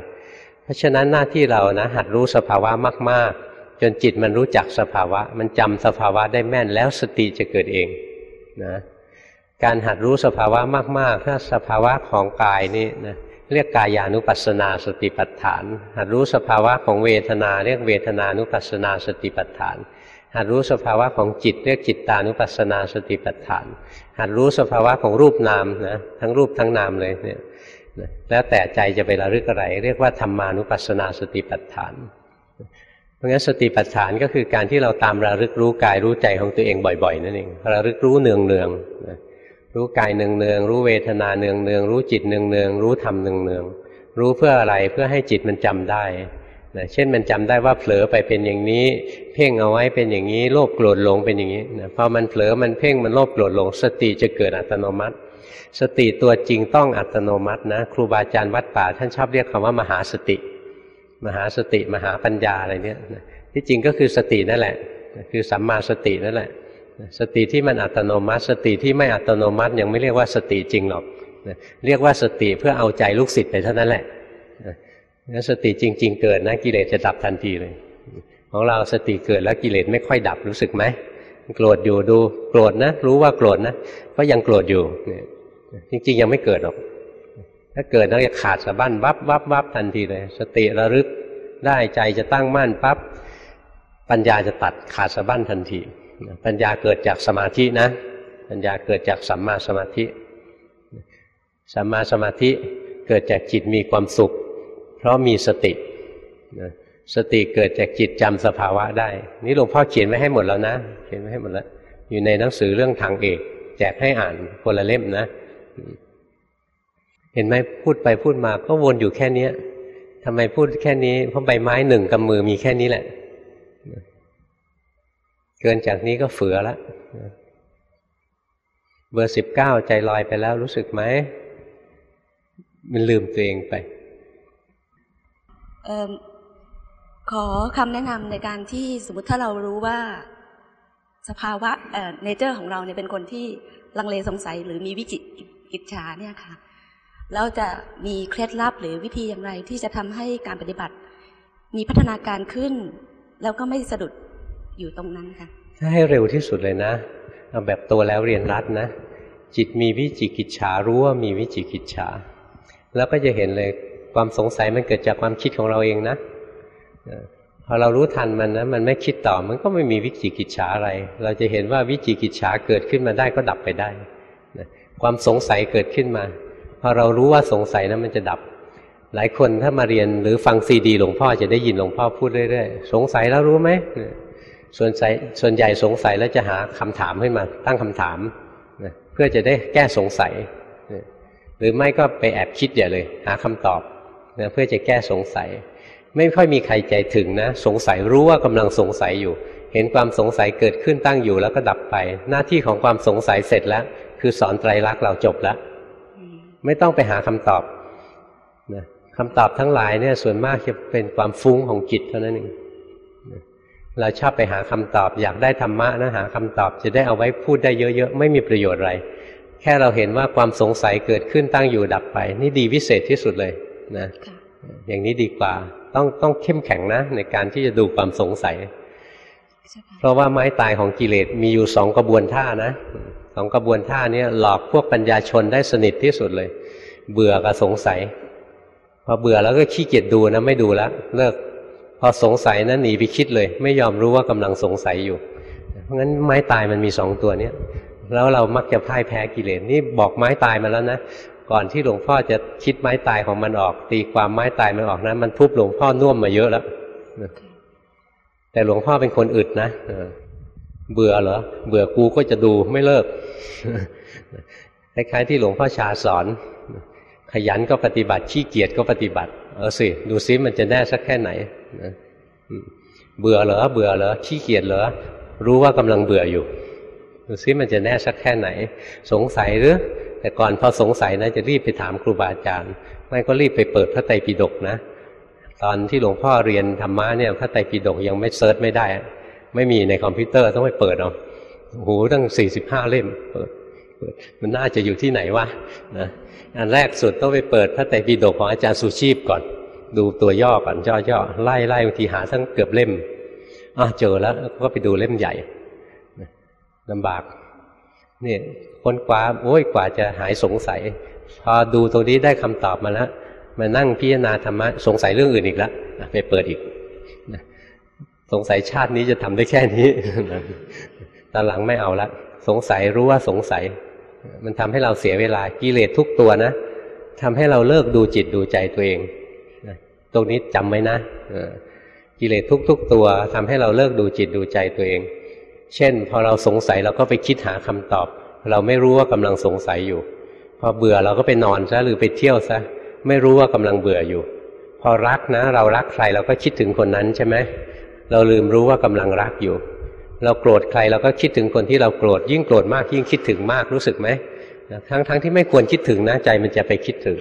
เพราะฉะนั้นหน้าที่เรานะ หัดรู้สภาวะมาก ๆ จนจิตมันรู้จักสภาวะ มันจำสภาวะได้แม่นแล้วสติจะเกิดเองนะการหัดรู้สภาวะมาก ๆ ถ้าสภาวะของกายนี่นะเรียกกายานุปัสสนาสติปัฏฐาน หัดรู้สภาวะของเวทนา เรียกเวทนานุปัสสนาสติปัฏฐานหัดรู้สภาวะของจิตเรียกจิตตานุปัสสนาสติปัฏฐาน หัดรู้สภาวะของรูปนามนะทั้งรูปทั้งนามเลยเนี่ยแล้วแต่ใจจะไประลึกอะไร เรียกว่าธรรมานุปัสสนาสติปัฏฐาน เพราะงั้นสติปัฏฐานก็คือการที่เราตามระลึกรู้กายรู้ใจของตัวเองบ่อยๆนั่นเองระลึกรู้เนืองเนืองรู้กายเนืองเนืองรู้เวทนาเนืองเนืองรู้จิตเนืองเนืองรู้ธรรมเนืองเนืองรู้เพื่ออะไรเพื่อให้จิตมันจำได้ นะเช่นมันจำได้ว่าเผลอไปเป็นอย่างนี้ เพ่งเอาไว้เป็นอย่างนี้โลภโกรธหลงเป็นอย่างนี้นะพอมันเผลอมันเพ่งมันโลภโกรธหลง สติจะเกิดอัตโนมัติ สติตัวจริงต้องอัตโนมัตินะครูบาอาจารย์วัดป่าท่านชอบเรียกคำว่ามหาสติ มหาสติมหาปัญญาอะไรเนี้ยที่จริงก็คือสตินั่นแหละ คือสัมมาสตินั่นแหละ สติที่มันอัตโนมัติ สติที่ไม่อัตโนมัติยังไม่เรียกว่าสติจริงหรอกเรียกว่าสติเพื่อเอาใจลูกศิษย์ไปเท่านั้นแหละ ถ้าสติจริง ๆ เกิดนะกิเลสจะดับทันทีเลย ของเราสติเกิดแล้วกิเลสไม่ค่อยดับรู้สึกไหมโกรธอยู่ดูโกรธนะ รู้ว่าโกรธนะก็ยังโกรธอยู่เนี่ยจริง ๆ ยังไม่เกิดหรอกถ้าเกิดแล้วจะขาดสะบั้นวับวับวับทันทีเลย สติระลึกได้ใจจะตั้งมั่นปั๊บปัญญาจะตัดขาดสะบั้นทันทีปัญญาเกิดจากสมาธินะ ปัญญาเกิดจากสัมมาสมาธิสัมมาสมาธิเกิดจากจิตมีความสุข ราะมีสติสติเกิดจากจิตจำสภาวะได้ นี่หลวงพ่อเขียนไว้ให้หมดแล้วนะเขียนไว้ให้หมดแล้ว อยู่ในหนังสือเรื่องทางเอก แจกให้อ่านคนละเล่มนะ เห็นไหมพูดไปพูดมาก็วนอยู่แค่นี้ทำไมพูดแค่นี้เพราะใบไม้หนึ่งกำมือมีแค่นี้แหละ เกินจากนี้ก็เฟือล้วเบอร์สิบเก้าใจลอยไปแล้วรู้สึกไหมมันลืมตัวเองไป ขอคำแนะนำในการที่สมมติถ้าเรารู้ว่าสภาวะเนเจอร์ของเราเนี่ยเป็นคนที่ลังเลสงสัยหรือมีวิจิตกิจฉาเนี่ยค่ะแล้วจะมีเคล็ดลับหรือวิธีอย่างไรที่จะทำให้การปฏิบัติ มีพัฒนาการขึ้น แล้วก็ไม่สะดุดอยู่ตรงนั้นค่ะถ้าให้เร็วที่สุดเลยนะเอาแบบตัวแล้วเรียนรัดนะ จิตมีวิจิกิจฉารู้ว่ามีวิจิกิจฉาแล้วก็จะเห็นเลย ความสงสัยมันเกิดจากความคิดของเราเองนะพอเรารู้ทันมันนะมันไม่คิดต่อมันก็ไม่มีวิจิกิจฉาอะไร เราจะเห็นว่าวิจิกิจฉาเกิดขึ้นมาได้ก็ดับไปได้ความสงสัยเกิดขึ้นมาพอเรารู้ว่าสงสัยนะมันจะดับ หลายคนถ้ามาเรียนหรือฟังซีดี หลวงพ่อจะได้ยินหลวงพ่อพูดเรื่อยๆสงสัยแล้วรู้ไหมส่วนใส่วนใหญ่สงสัยแล้วจะหาคำถามขึ้นมาตั้งคำถามเพื่อจะได้แก้สงสัย หรือไม่ก็ไปแอบคิดอย่าเลย หาคำตอบ นะเพื่อจะแก้สงสัย ไม่ค่อยมีใครใจถึงนะ สงสัยรู้ว่ากำลังสงสัยอยู่ เห็นความสงสัยเกิดขึ้นตั้งอยู่แล้วก็ดับไป หน้าที่ของความสงสัยเสร็จแล้ว คือสอนไตรลักษณ์เราจบแล้วไม่ต้องไปหาคำตอบนะคำตอบทั้งหลายเนี่ยส่วนมากจะเป็นความฟุ้งของจิตเท่านั้นเองเราชอบไปหาคำตอบ อยากได้ธรรมะนะหาคำตอบจะได้เอาไว้พูดได้เยอะๆ ไม่มีประโยชน์อะไร แค่เราเห็นว่าความสงสัยเกิดขึ้นตั้งอยู่ดับไป นี่ดีวิเศษที่สุดเลย นะอย่างนี้ดีกว่าต้องต้องเข้มแข็งนะ ในการที่จะดูความสงสัย เพราะว่าไม้ตายของกิเลสมีอยู่สองกระบวนท่านะสองกระบวนท่านี้หลอกพวกปัญญาชนได้สนิทที่สุดเลย เบื่อกับสงสัย พอเบื่อแล้วก็ขี้เกียจดูนะไม่ดูแล้วเลิกพอสงสัยนะหนีไปคิดเลย ไม่ยอมรู้ว่ากำลังสงสัยอยู่ เพราะงั้นไม้ตายมันมีสองตัวเนี้ยแล้วเรามักจะพ่ายแพ้กิเลสนี่บอกไม้ตายมาแล้วนะ ก่อนที่หลวงพ่อจะคิดไม้ตายของมันออก ตีความไม้ตายมันออกนะ มันทุบหลวงพ่อน่วมมาเยอะแล้วแต่หลวงพ่อเป็นคนอึดนะเบื่อเหรอเบื่อกูก็จะดูไม่เลิกคล้ายๆที่หลวงพ่อชาสอน ขยันก็ปฏิบัติขี้เกียจก็ปฏิบัติ เออสิดูซิมันจะแน่สักแค่ไหนเบื่อเหรอเบื่อเหรอขี้เกียจเหรอรู้ว่ากำลังเบื่ออยู่ ดูซิมันจะแน่สักแค่ไหน สงสัยหรือ แต่ก่อนพอสงสัยนะจะรีบไปถามครูบาอาจารย์ ไม่ก็รีบไปเปิดพระไตรปิฎกนะ ตอนที่หลวงพ่อเรียนธรรมะเนี่ยพระไตรปิฎกยังไม่ search ไม่ได้ ไม่มีในคอมพิวเตอร์ต้องไปเปิดเอาโหตั้งสี่สิบห้าเล่มเปิดมันน่าจะอยู่ที่ไหนวะนะอันแรกสุดต้องไปเปิดพระไตรปิฎกของอาจารย์สุชีพก่อน ดูตัวย่อก่อนย่อๆไล่ไล่บางทีหาทั้งเกือบเล่มอะเจอแล้วก็ไปดูเล่มใหญ่ลำบากเนี่ย ค้นคว้าโอ้ยกว่าจะหายสงสัย พอดูตรงนี้ได้คำตอบมาแล้วมานั่งพิจารณาธรรมะสงสัยเรื่องอื่นอีกแล้วไปเปิดอีกสงสัยชาตินี้จะทำได้แค่นี้ตอนหลังไม่เอาละสงสัยรู้ว่าสงสัย มันทำให้เราเสียเวลากิเลสทุกตัวนะทำให้เราเลิกดูจิตดูใจตัวเองตรงนี้จำไว้นะกิเลสทุก ๆ ตัวทำให้เราเลิกดูจิตดูใจตัวเอง เช่น พอเราสงสัยเราก็ไปคิดหาคำตอบ เราไม่รู้ว่ากำลังสงสัยอยู่ พอเบื่อเราก็ไปนอนซะหรือไปเที่ยวซะไม่รู้ว่ากำลังเบื่ออยู่ พอรักนะ เรารักใครเราก็คิดถึงคนนั้นใช่ไหมเราลืมรู้ว่ากำลังรักอยู่ เราโกรธใครเราก็คิดถึงคนที่เราโกรธยิ่งโกรธมากยิ่งคิดถึงมากรู้สึกไหมทั้งทั้งที่ไม่ควรคิดถึงนะใจมันจะไปคิดถึง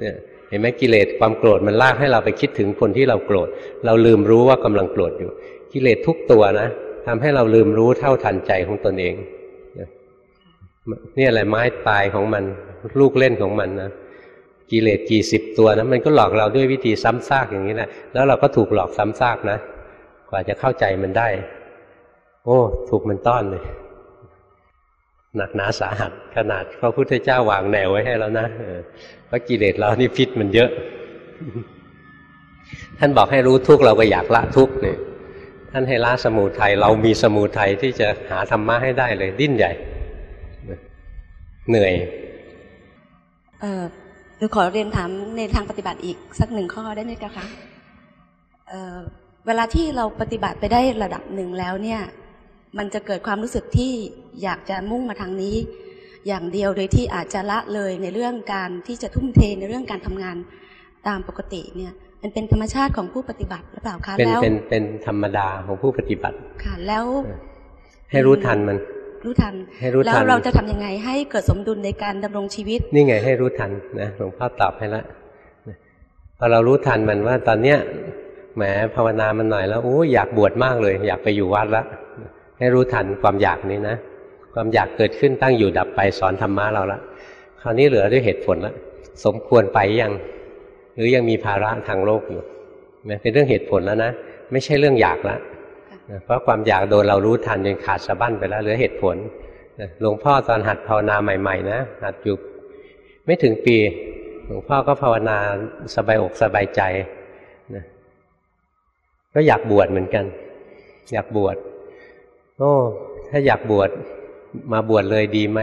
เนี่ยเห็นไหมกิเลสความโกรธมันลากให้เราไปคิดถึงคนที่เราโกรธ เราลืมรู้ว่ากำลังโกรธอยู่ กิเลสทุกตัวนะทำให้เราลืมรู้เท่าทันใจของตนเอง นี่แหละไม้ตายของมัน ลูกเล่นของมันนะกิเลสกี่สิบตัวนะมันก็หลอกเราด้วยวิธีซ้ำซากอย่างนี้แหละแล้วเราก็ถูกหลอกซ้ำซากนะกว่าจะเข้าใจมันได้ โอ้ ถูกมันต้อนเลยหนักหนาสาหัสขนาดพระพุทธเจ้าวางแนวไว้ให้แล้วนะเพราะกิเลสเรานี่พิษมันเยอะ ท่านบอกให้รู้ทุกเราก็อยากละทุกเนี่ยท่านให้ละสมูทัยเรามีสมูทัยที่จะหาธรรมะให้ได้เลย ดิ้นใหญ่ เหนื่อย เออหนูขอเรียนถามในทางปฏิบัติอีกสักหนึ่งข้อได้ไหมคะเออเวลาที่เราปฏิบัติไปได้ระดับหนึ่งแล้วเนี่ย มันจะเกิดความรู้สึกที่อยากจะมุ่งมาทางนี้ อย่างเดียวโดยที่อาจจะละเลยในเรื่องการที่จะทุ่มเทในเรื่องการทำงานตามปกติเนี่ยมันเป็นธรรมชาติของผู้ปฏิบัติหรือเปล่าคะเป็นเป็นเป็นธรรมดาของผู้ปฏิบัติค่ะแล้ว ให้รู้ทันมัน รู้ทันให้รู้ทัน แล้วเราจะทำยังไงให้เกิดสมดุลในการดำรงชีวิต นี่ไงให้รู้ทันนะหลวงพ่อตอบให้ละพอเรารู้ทันมันว่าตอนเนี้ยแหมภาวนามันหน่อยแล้วโอ้อยากบวชมากเลย อยากไปอยู่วัดละให้รู้ทันความอยากนี้นะความอยากเกิดขึ้นตั้งอยู่ดับไปสอนธรรมะเราละคราวนี้เหลือด้วยเหตุผลละสมควรไปยัง หรือยังมีภาระทางโลกอยู่เป็นเรื่องเหตุผลแล้วนะ ไม่ใช่เรื่องอยากแล้ว เพราะความอยากโดนเรารู้ทันจนขาดสะบั้นไปแล้วเหลือเหตุผลหลวงพ่อตอนหัดภาวนาใหม่ ๆ นะหัดอยู่ไม่ถึงปี หลวงพ่อก็ภาวนาสบายอกสบายใจนะก็อยากบวชเหมือนกัน อยากบวชโอ้ถ้าอยากบวชมาบวชเลยดีไหม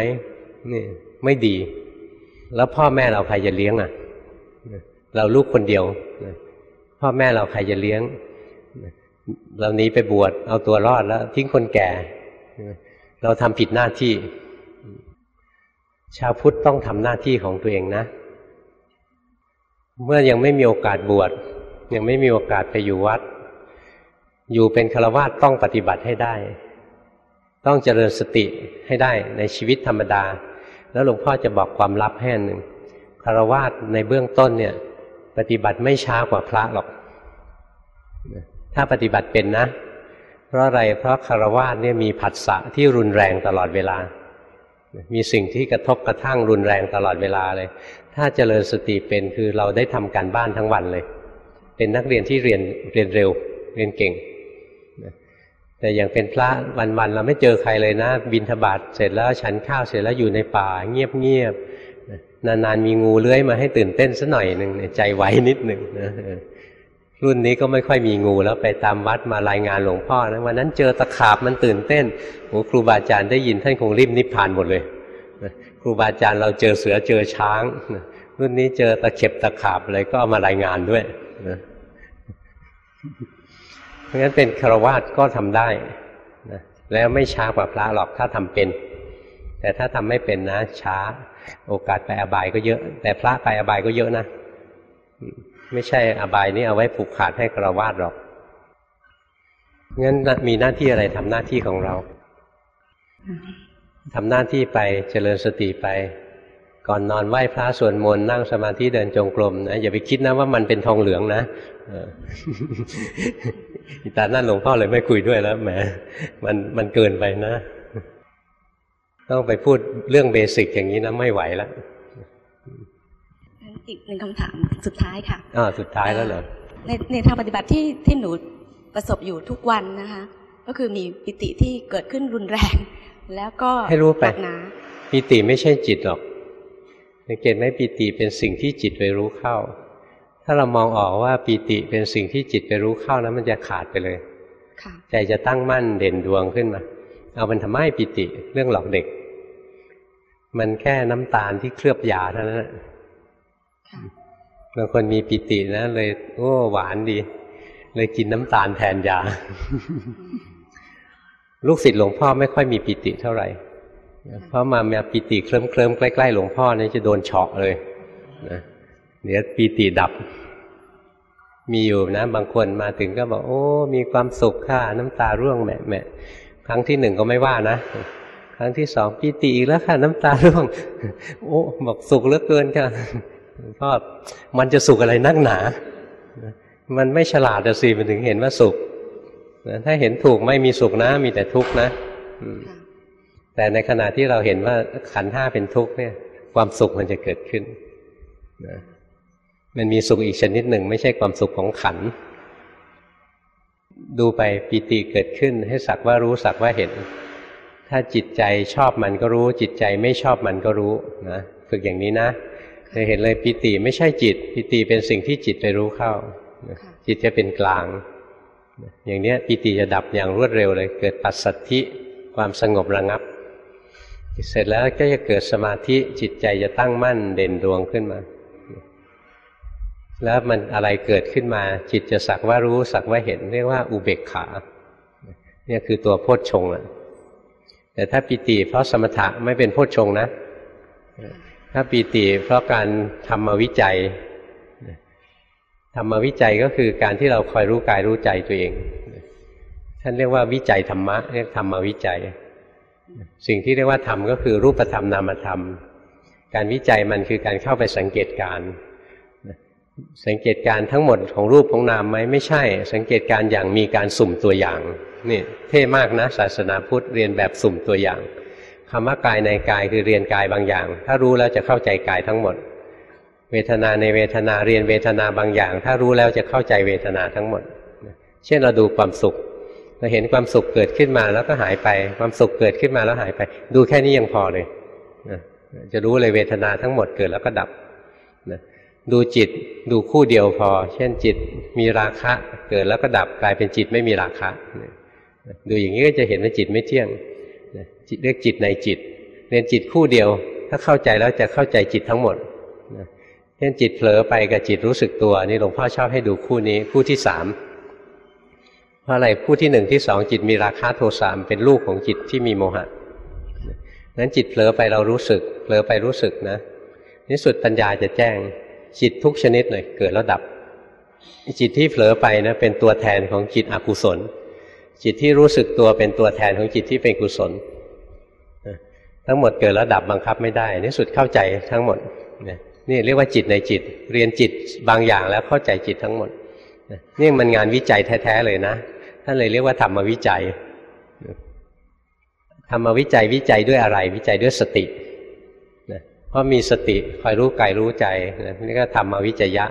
นี่ไม่ดี แล้วพ่อแม่เราใครจะเลี้ยงอะ เราลูกคนเดียว พ่อแม่เราใครจะเลี้ยง เราหนีไปบวชเอาตัวรอดแล้ว ทิ้งคนแก่ เราทำผิดหน้าที่ ชาวพุทธต้องทำหน้าที่ของตัวเองนะ เมื่อยังไม่มีโอกาสบวชยังไม่มีโอกาสไปอยู่วัด อยู่เป็นฆราวาสต้องปฏิบัติให้ได้ ต้องเจริญสติให้ได้ในชีวิตธรรมดา แล้วหลวงพ่อจะบอกความลับแห่หนึ่งฆราวาสในเบื้องต้นเนี่ย ปฏิบัติไม่ช้ากว่าพระหรอก ถ้าปฏิบัติเป็นนะ เพราะอะไรเพราะคารวะเนี่ยมีผัสสะที่รุนแรงตลอดเวลา มีสิ่งที่กระทบกระทั่งรุนแรงตลอดเวลาเลย ถ้าเจริญสติเป็นคือเราได้ทำการบ้านทั้งวันเลย เป็นนักเรียนที่เรียนเรียนเร็ว เรียนเก่งแต่อย่างเป็นพระวันๆเราไม่เจอใครเลยนะ บินทบาทเสร็จแล้วฉันข้าวเสร็จแล้วอยู่ในป่า เงียบๆนานๆมีงูเลื้อยมาให้ตื่นเต้นสัหน่อยหนึ่งใจไหวนิดหนึ่งนะ รุ่นนี้ก็ไม่ค่อยมีงูแล้วไปตามวัดมารายงานหลวงพ่อนะวันนั้นเจอตะขาบมันตื่นเต้นโอ้ครูบาอาจารย์ได้ยินท่านคงรีบนิพพานหมดเลยครูบาอาจารย์เราเจอเสือเจอช้าง รุ่นนี้เจอตะเข็บตะขาบอะไรก็เอามารายงานด้วยเพราะงั้นเป็นคารวาสก็ทำได้นะแล้วไม่ช้ากว่าพระหรอกถ้าทำเป็น แต่ถ้าทำไม่เป็นนะช้า โอกาสไปอบายก็เยอะ แต่พระไปอบายก็เยอะนะ ไม่ใช่อบายนี้เอาไว้ผูกขาดให้กระวาดหรอกงั้นมีหน้าที่อะไรทำหน้าที่ของเราทำหน้าที่ไปเจริญสติไป ก่อนนอนไหว้พระสวดมนต์นั่งสมาธิเดินจงกรมนะอย่าไปคิดนะว่ามันเป็นทองเหลืองนะอีตานั่นหลวงพ่อเลยไม่คุยด้วยแล้วแหมมันมันเกินไปนะ ต้องไปพูดเรื่องเบสิกอย่างนี้นะไม่ไหวแล้ว อีกหนึ่งคำถามสุดท้ายค่ะอ่าสุดท้ายแล้วเหรอในในทางปฏิบัติที่ที่หนูประสบอยู่ทุกวันนะคะ ก็คือมีปิติที่เกิดขึ้นรุนแรง แล้วก็ให้รู้ไปนะปิติไม่ใช่จิตหรอกสังเกตไหมปิติเป็นสิ่งที่จิตไปรู้เข้า ถ้าเรามองออกว่าปิติเป็นสิ่งที่จิตไปรู้เข้านะมันจะขาดไปเลยใจจะตั้งมั่นเด่นดวงขึ้นมา เอามันทำไมปิติเรื่องหลอกเด็ก มันแค่น้ำตาลที่เคลือบยาเท่านั้น บางคนมีปิตินะเลยโอ้หวานดี เลยกินน้ำตาลแทนยา ลูกศิษย์หลวงพ่อไม่ค่อยมีปิติเท่าไหร่ เพราะมามีปิติเคลิ้มเคลิ้มใกล้ๆหลวงพ่อนี่จะโดนเฉาะเลยนะเดี๋ยวปิติดับ มีอยู่นะ บางคนมาถึงก็บอก โอ้ มีความสุขค่ะ น้ำตาร่วงแม่แม่ครั้งที่หนึ่งก็ไม่ว่านะครั้งที่สองปิติอีกแล้วค่ะ น้ำตาร่วง โอ้บอกสุขเหลือเกินค่ะ ก็มันจะสุขอะไรนักหนา มันไม่ฉลาดจะสิมันถึงเห็นว่าสุขถ้าเห็นถูกไม่มีสุขนะ มีแต่ทุกข์นะแต่ในขณะที่เราเห็นว่าขันห้าเป็นทุกข์เนี่ย ความสุขมันจะเกิดขึ้นนะมันมีสุขอีกชนิดหนึ่ง ไม่ใช่ความสุขของขัน ดูไปปีติเกิดขึ้น ให้สักว่ารู้สักว่าเห็น ถ้าจิตใจชอบมันก็รู้ จิตใจไม่ชอบมันก็รู้นะฝึกอย่างนี้นะ จะเห็นเลยปิติไม่ใช่จิต ปิติเป็นสิ่งที่จิตไปรู้เข้า จิตจะเป็นกลาง อย่างนี้ปิติจะดับอย่างรวดเร็วเลย เกิดปัสสัทธิความสงบระงับ เสร็จแล้วก็จะเกิดสมาธิจิตใจจะตั้งมั่นเด่นดวงขึ้นมา แล้วมันอะไรเกิดขึ้นมา จิตจะสักว่ารู้สักว่าเห็น เรียกว่าอุเบกขาเนี่ยคือตัวโพชฌงอะแต่ถ้าปิติเพราะสมถะไม่เป็นโพชฌงนะ ถ้าปีติเพราะการทำมาวิจัยทำมาวิจัยก็คือการที่เราคอยรู้กายรู้ใจตัวเองท่านเรียกว่าวิจัยธรรมะเรียกธรรมมาวิจัย สิ่งที่เรียกว่าธรรมก็คือรูปธรรมนามธรรม การวิจัยมันคือการเข้าไปสังเกตการสังเกตการทั้งหมดของรูปของนามไหมไม่ใช่ สังเกตการอย่างมีการสุ่มตัวอย่างนี่เท่มากนะศาสนาพุทธเรียนแบบสุ่มตัวอย่าง คำว่ากายในกายคือเรียนกายบางอย่าง ถ้ารู้แล้วจะเข้าใจกายทั้งหมด เวทนาในเวทนาเรียนเวทนาบางอย่าง ถ้ารู้แล้วจะเข้าใจเวทนาทั้งหมด เช่นเราดูความสุขเราเห็นความสุขเกิดขึ้นมาแล้วก็หายไป ความสุขเกิดขึ้นมาแล้วหายไป ดูแค่นี้ยังพอเลยจะรู้เลยเวทนาทั้งหมดเกิดแล้วก็ดับดูจิตดูคู่เดียวพอ เช่นจิตมีราคะเกิดแล้วก็ดับกลายเป็นจิตไม่มีราคะ ดูอย่างนี้ก็จะเห็นว่าจิตไม่เที่ยง เรียกจิตในจิต เรียนจิตคู่เดียว ถ้าเข้าใจแล้วจะเข้าใจจิตทั้งหมดเช่นจิตเผลอไปกับจิตรู้สึกตัวนี่หลวงพ่อชอบให้ดูคู่นี้คู่ที่สามเพราะอะไรคู่ที่หนึ่งที่สองจิตมีราคะโทสามเป็นลูกของจิตที่มีโมหะนั้นจิตเผลอไปเรารู้สึกเผลอไปรู้สึกนะนี่สุดปัญญาจะแจ้งจิตทุกชนิดเลยเกิดแล้วดับ จิตที่เผลอไปนะเป็นตัวแทนของจิตอกุศล จิตที่รู้สึกตัวเป็นตัวแทนของจิตที่เป็นกุศล ทั้งหมดเกิดแล้วดับบังคับไม่ได้นี่สุดเข้าใจทั้งหมดนี่เรียกว่าจิตในจิต เรียนจิตบางอย่างแล้วเข้าใจจิตทั้งหมดนี่มันงานวิจัยแท้ๆเลยนะท่านเลยเรียกว่าธรรมวิจัยธรรมวิจัยวิจัยด้วยอะไร วิจัยด้วยสติเพราะมีสติคอยรู้กายรู้ใจนี่ก็ทำมวิจัยะ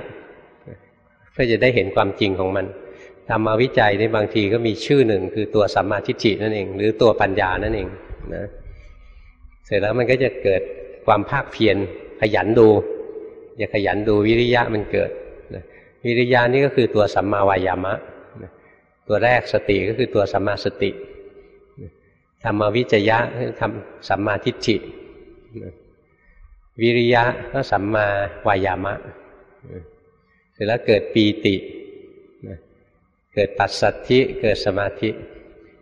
เพื่อจะได้เห็นความจริงของมันทำมวิจัยในบางทีก็มีชื่อหนึ่งคือตัวสัมมาทิฏฐินั่นเอง หรือตัวปัญญานั่นเองนะ สร็จแล้วมันก็จะเกิดความภาคเพียรขยันดู อย่าขยันดูวิริยะมันเกิดวิริยะนี่ก็คือตัวสัมมาวายามะ ตัวแรกสติก็คือตัวสัมมาสติธรรมวิจยะคือทำสัมมาทิฏฐิวิริยะก็สัมมาวายามะ เสร็จแล้วเกิดปีติ เกิดปัสสัทธิเกิดสมาธิ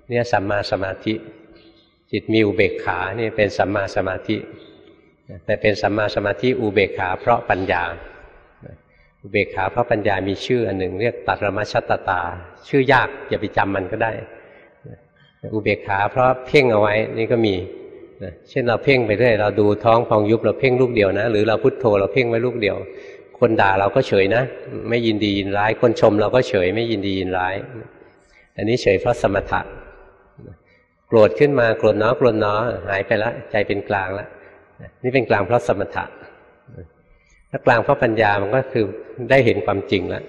เนี่ยสัมมาสมาธิ จิตมีอุเบกขานี่เป็นสัมมาสมาธิแต่เป็นสัมมาสมาธิอุเบกขา เพราะปัญญา อุเบกขาเพราะปัญญามีชื่ออันหนึ่ง เรียกตัรมชัตตา ชื่อยากอย่าไปจำมันก็ได้ อุเบกขาเพราะเพ่งเอาไว้นี่ก็มีเช่นเราเพ่งไปเรื่อยเราดูท้องพองยุบเราเพ่งลูกเดียวนะ หรือเราพุทโธเราเพ่งไว้ลูกเดียว คนด่าเราก็เฉยนะ ไม่ยินดียินร้าย คนชมเราก็เฉยไม่ยินดียินร้าย อันนี้เฉยเพราะสมถะ โกรธขึ้นมาโกรธน้อโกรธน้อหายไปแล้วใจเป็นกลางแล้วนี่เป็นกลางเพราะสมถะถ้ากลางเพราะปัญญามันก็คือได้เห็นความจริงแล้ว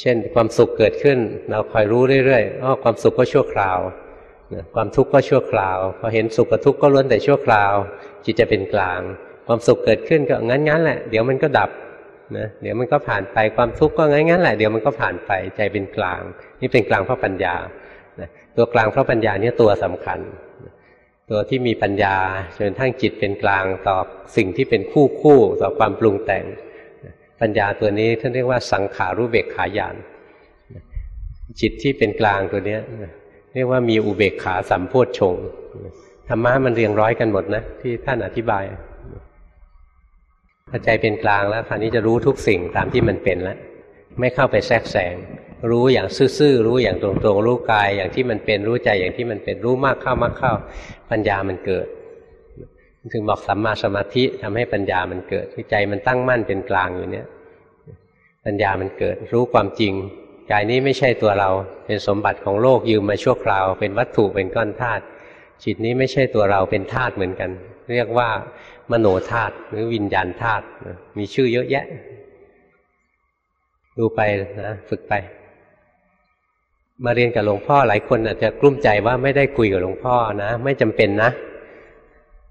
เช่นความสุขเกิดขึ้น เราคอยรู้เรื่อยๆอ๋อความสุขก็ชั่วคราวความทุกข์ก็ชั่วคราวพอเห็นสุขกับทุกข์ก็ล้วนแต่ชั่วคราว จิตจะเป็นกลาง ความสุขเกิดขึ้นก็งั้นๆแหละ เดี๋ยวมันก็ดับนะเดี๋ยวมันก็ผ่านไปความทุกข์ก็งั้นๆแหละเดี๋ยวมันก็ผ่านไปใจเป็นกลาง นี่เป็นกลางเพราะปัญญา ตัวกลางเพราะปัญญานี่ตัวสำคัญ ตัวที่มีปัญญาจนทั้งจิตเป็นกลางต่อสิ่งที่เป็นคู่คู่ต่อความปรุงแต่ง ปัญญาตัวนี้ท่านเรียกว่าสังขารู้เบกขายานจิตที่เป็นกลางตัวเนี้ยเรียกว่ามีอุเบกขาสัมโพชฌงธรรมะมันเรียงร้อยกันหมดนะที่ท่านอธิบายพอใจเป็นกลางแล้วคราวนี้จะรู้ทุกสิ่งตามที่มันเป็นแล้ว ไม่เข้าไปแทรกแซง รู้อย่างซื่อๆรู้อย่างตรงๆรู้กายอย่างที่มันเป็นรู้ใจอย่างที่มันเป็นรู้มากเข้ามากเข้า ปัญญามันเกิด ถึงบอกสัมมาสมาธิทำให้ปัญญามันเกิดใจมันตั้งมั่นเป็นกลางอยู่เนี้ยปัญญามันเกิด รู้ความจริงกายนี้ไม่ใช่ตัวเราเป็นสมบัติของโลกยืมมาชั่วคราว เป็นวัตถุเป็นก้อนธาตุจิตนี้ไม่ใช่ตัวเราเป็นธาตุเหมือนกัน เรียกว่ามโนธาตุหรือวิญญาณธาตุมีชื่อเยอะแยะ ดูไปนะ ฝึกไป มาเรียนกับหลวงพ่อหลายคนอาจจะกลุ้มใจว่าไม่ได้คุยกับหลวงพ่อนะ ไม่จำเป็นนะ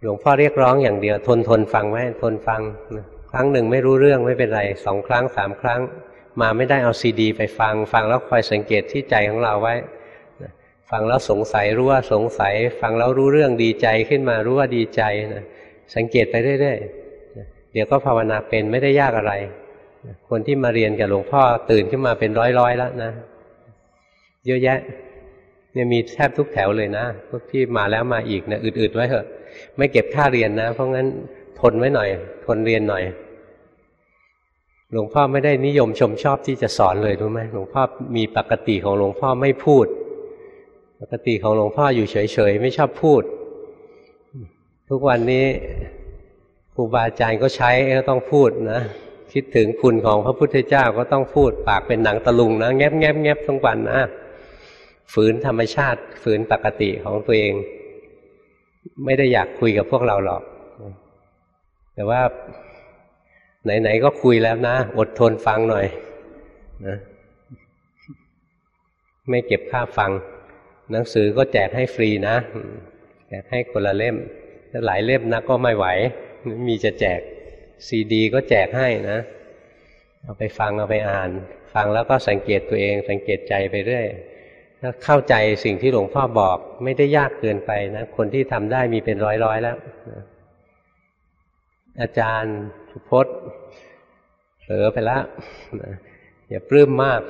หลวงพ่อเรียกร้องอย่างเดียว ทนทนฟังไว้ทนฟัง ครั้งหนึ่งไม่รู้เรื่องไม่เป็นไรสองครั้งสามครั้ง มาไม่ได้เอาซีดี ไปฟัง ฟังแล้วคอยสังเกตที่ใจของเราไว้ฟฟังแล้วสงสัยรู้ว่าสงสัย ฟังแล้วรู้เรื่องดีใจขึ้นมารู้ว่าดีใจนะสังเกตไปเรื่อยๆเดี๋ยวก็ภาวนาเป็นไม่ได้ยากอะไร คนที่มาเรียนกับหลวงพ่อตื่นขึ้นมาเป็นร้อยๆแล้วนะ เยอะแยะ เนี่ยมีแทบทุกแถวเลยนะ พวกที่มาแล้วมาอีกนะอึดๆไว้เถอะ ไม่เก็บค่าเรียนนะ เพราะงั้นทนไว้หน่อย ทนเรียนหน่อย หลวงพ่อไม่ได้นิยมชมชอบที่จะสอนเลยรู้ไหมหลวงพ่อมีปกติของหลวงพ่อไม่พูด ปกติของหลวงพ่ออยู่เฉยๆไม่ชอบพูด ทุกวันนี้ครูบาอาจารย์ก็ใช้ก็ต้องพูดนะคิดถึงคุณของพระพุทธเจ้าก็ต้องพูดปากเป็นหนังตะลุงนะ แงบแงบแงบทั้งวันนะ ฝืนธรรมชาติ ฝืนปกติของตัวเอง ไม่ได้อยากคุยกับพวกเราหรอก แต่ว่าไหนๆก็คุยแล้วนะ อดทนฟังหน่อยนะไม่เก็บค่าฟัง หนังสือก็แจกให้ฟรีนะ แจกให้คนละเล่มถ้าหลายเล่มนะก็ไม่ไหว มีจะแจกซีดี ก็แจกให้นะ เอาไปฟังเอาไปอ่าน ฟังแล้วก็สังเกตตัวเอง สังเกตใจไปเรื่อย ถ้าเข้าใจสิ่งที่หลวงพ่อบอก ไม่ได้ยากเกินไปนะคนที่ทำได้มีเป็นร้อยๆแล้วอาจารย์สุพจน์เผลอไปแล้วอย่าปลื้มมาก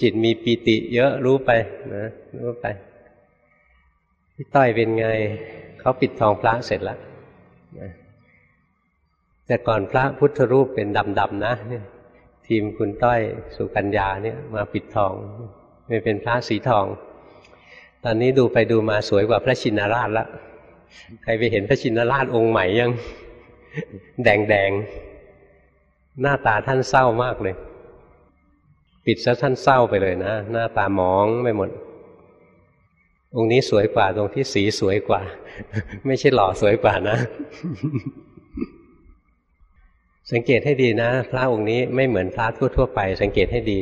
จิตมีปีติเยอะรู้ไปนะรู้ไปพี่ต้อยเป็นไง เขาปิดทองพระเสร็จแล้วแต่ก่อนพระพุทธรูปเป็นดำๆนะทีมคุณต้อยสุกัญญาเนี่ย มาปิดทอง ไม่เป็นพระสีทอง ตอนนี้ดูไปดูมาสวยกว่าพระชินราชแล้วใครไปเห็นพระชินราชองค์ใหม่ยัง แดงแดงหน้าตาท่านเศร้ามากเลย ปิดซะท่านเศร้าไปเลยนะ หน้าตาหมองไปหมด องค์นี้สวยกว่าตรงที่สีสวยกว่า ไม่ใช่หล่อสวยกว่านะ สังเกตให้ดีนะ พระองค์นี้ไม่เหมือนพระทั่วๆไป สังเกตให้ดี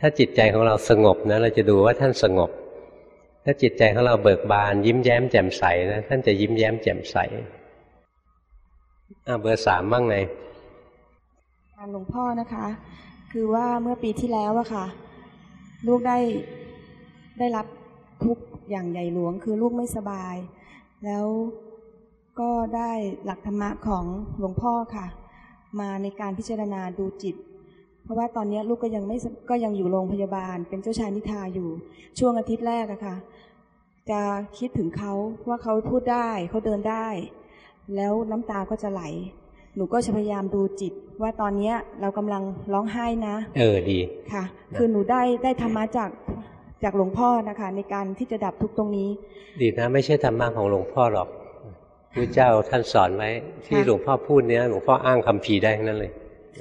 ถ้าจิตใจของเราสงบนะเราจะดูว่าท่านสงบ ถ้าจิตใจของเราเบิกบาน ยิ้มแย้มแจ่มใสนะท่านจะยิ้มแย้มแจ่มใสอ่าเบอร์สามบ้างไงการหลวงพ่อนะคะ คือว่าเมื่อปีที่แล้วอะค่ะ ลูกได้ได้รับทุกอย่างใหญ่หลวง คือลูกไม่สบาย แล้วก็ได้หลักธรรมะของหลวงพ่อค่ะ มาในการพิจารณาดูจิต เพราะว่าตอนนี้ลูกก็ยังไม่ก็ยังอยู่โรงพยาบาล เป็นเจ้าชายนิทาอยู่ ช่วงอาทิตย์แรกอะค่ะ จะคิดถึงเขาว่าเขาพูดได้เขาเดินได้ แล้วน้ำตาก็จะไหล หนูก็จะพยายามดูจิต ว่าตอนเนี้ยเรากำลังร้องไห้นะ เออดีค่ะ คือหนูได้ได้ธรรมะจากจากหลวงพ่อนะคะ ในการที่จะดับทุกตรงนี้ ดีนะ ไม่ใช่ธรรมะของหลวงพ่อหรอกพระเจ้าท่านสอนไว้ ที่หลวงพ่อพูดเนี้ยหลวงพ่ออ้างคำภีได้นั่นเลย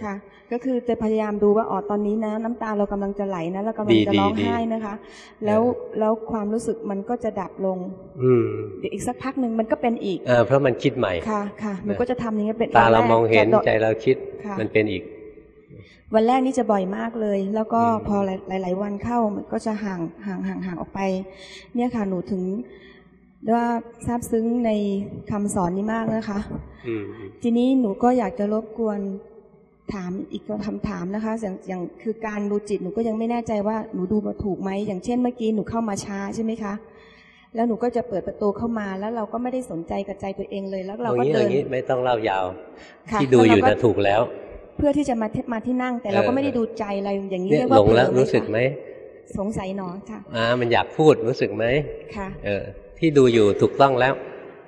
ค่ะ ก็คือจะพยายามดูว่าอ๋อตอนนี้นะ น้ำตาเรากำลังจะไหลนะเรากำลังจะร้องไห้นะคะ แล้วแล้วความรู้สึกมันก็จะดับลง อืมเดี๋ยวอีกสักพักหนึ่งมันก็เป็นอีกอ่าเพราะมันคิดใหม่ค่ะค่ะมันก็จะทำอย่างนี้เป็นตาเรามองเห็นใจเราคิดมันเป็นอีก วันแรกนี่จะบ่อยมากเลย แล้วก็พอหลาย ๆ วันเข้ามันก็จะห่างห่างห่างห่างออกไป เนี่ยค่ะหนูถึงว่าซาบซึ้งในคำสอนนี้มากนะคะ ทีนี้หนูก็อยากจะรบกวน ถามอีกคำถามนะคะอย่างอย่างคือการดูจิตหนูก็ยังไม่แน่ใจว่าหนูดูมาถูกไหมอย่างเช่นเมื่อกี้หนูเข้ามาช้าใช่ไหมคะ แล้วหนูก็จะเปิดประตูเข้ามาแล้วเราก็ไม่ได้สนใจกับใจตัวเองเลยแล้วเราก็เดินอย่างนี้ไม่ต้องเล่ายาว ที่ดูอยู่นะถูกแล้ว เพื่อที่จะมามาที่นั่ง แต่เราก็ไม่ได้ดูใจอะไรอย่างนี้เรียกว่าหลงแล้วรู้สึกไหมสงสัยหนอค่ะอ่ามันอยากพูดรู้สึกไหมค่ะ เออ ที่ดูอยู่ถูกต้องแล้ว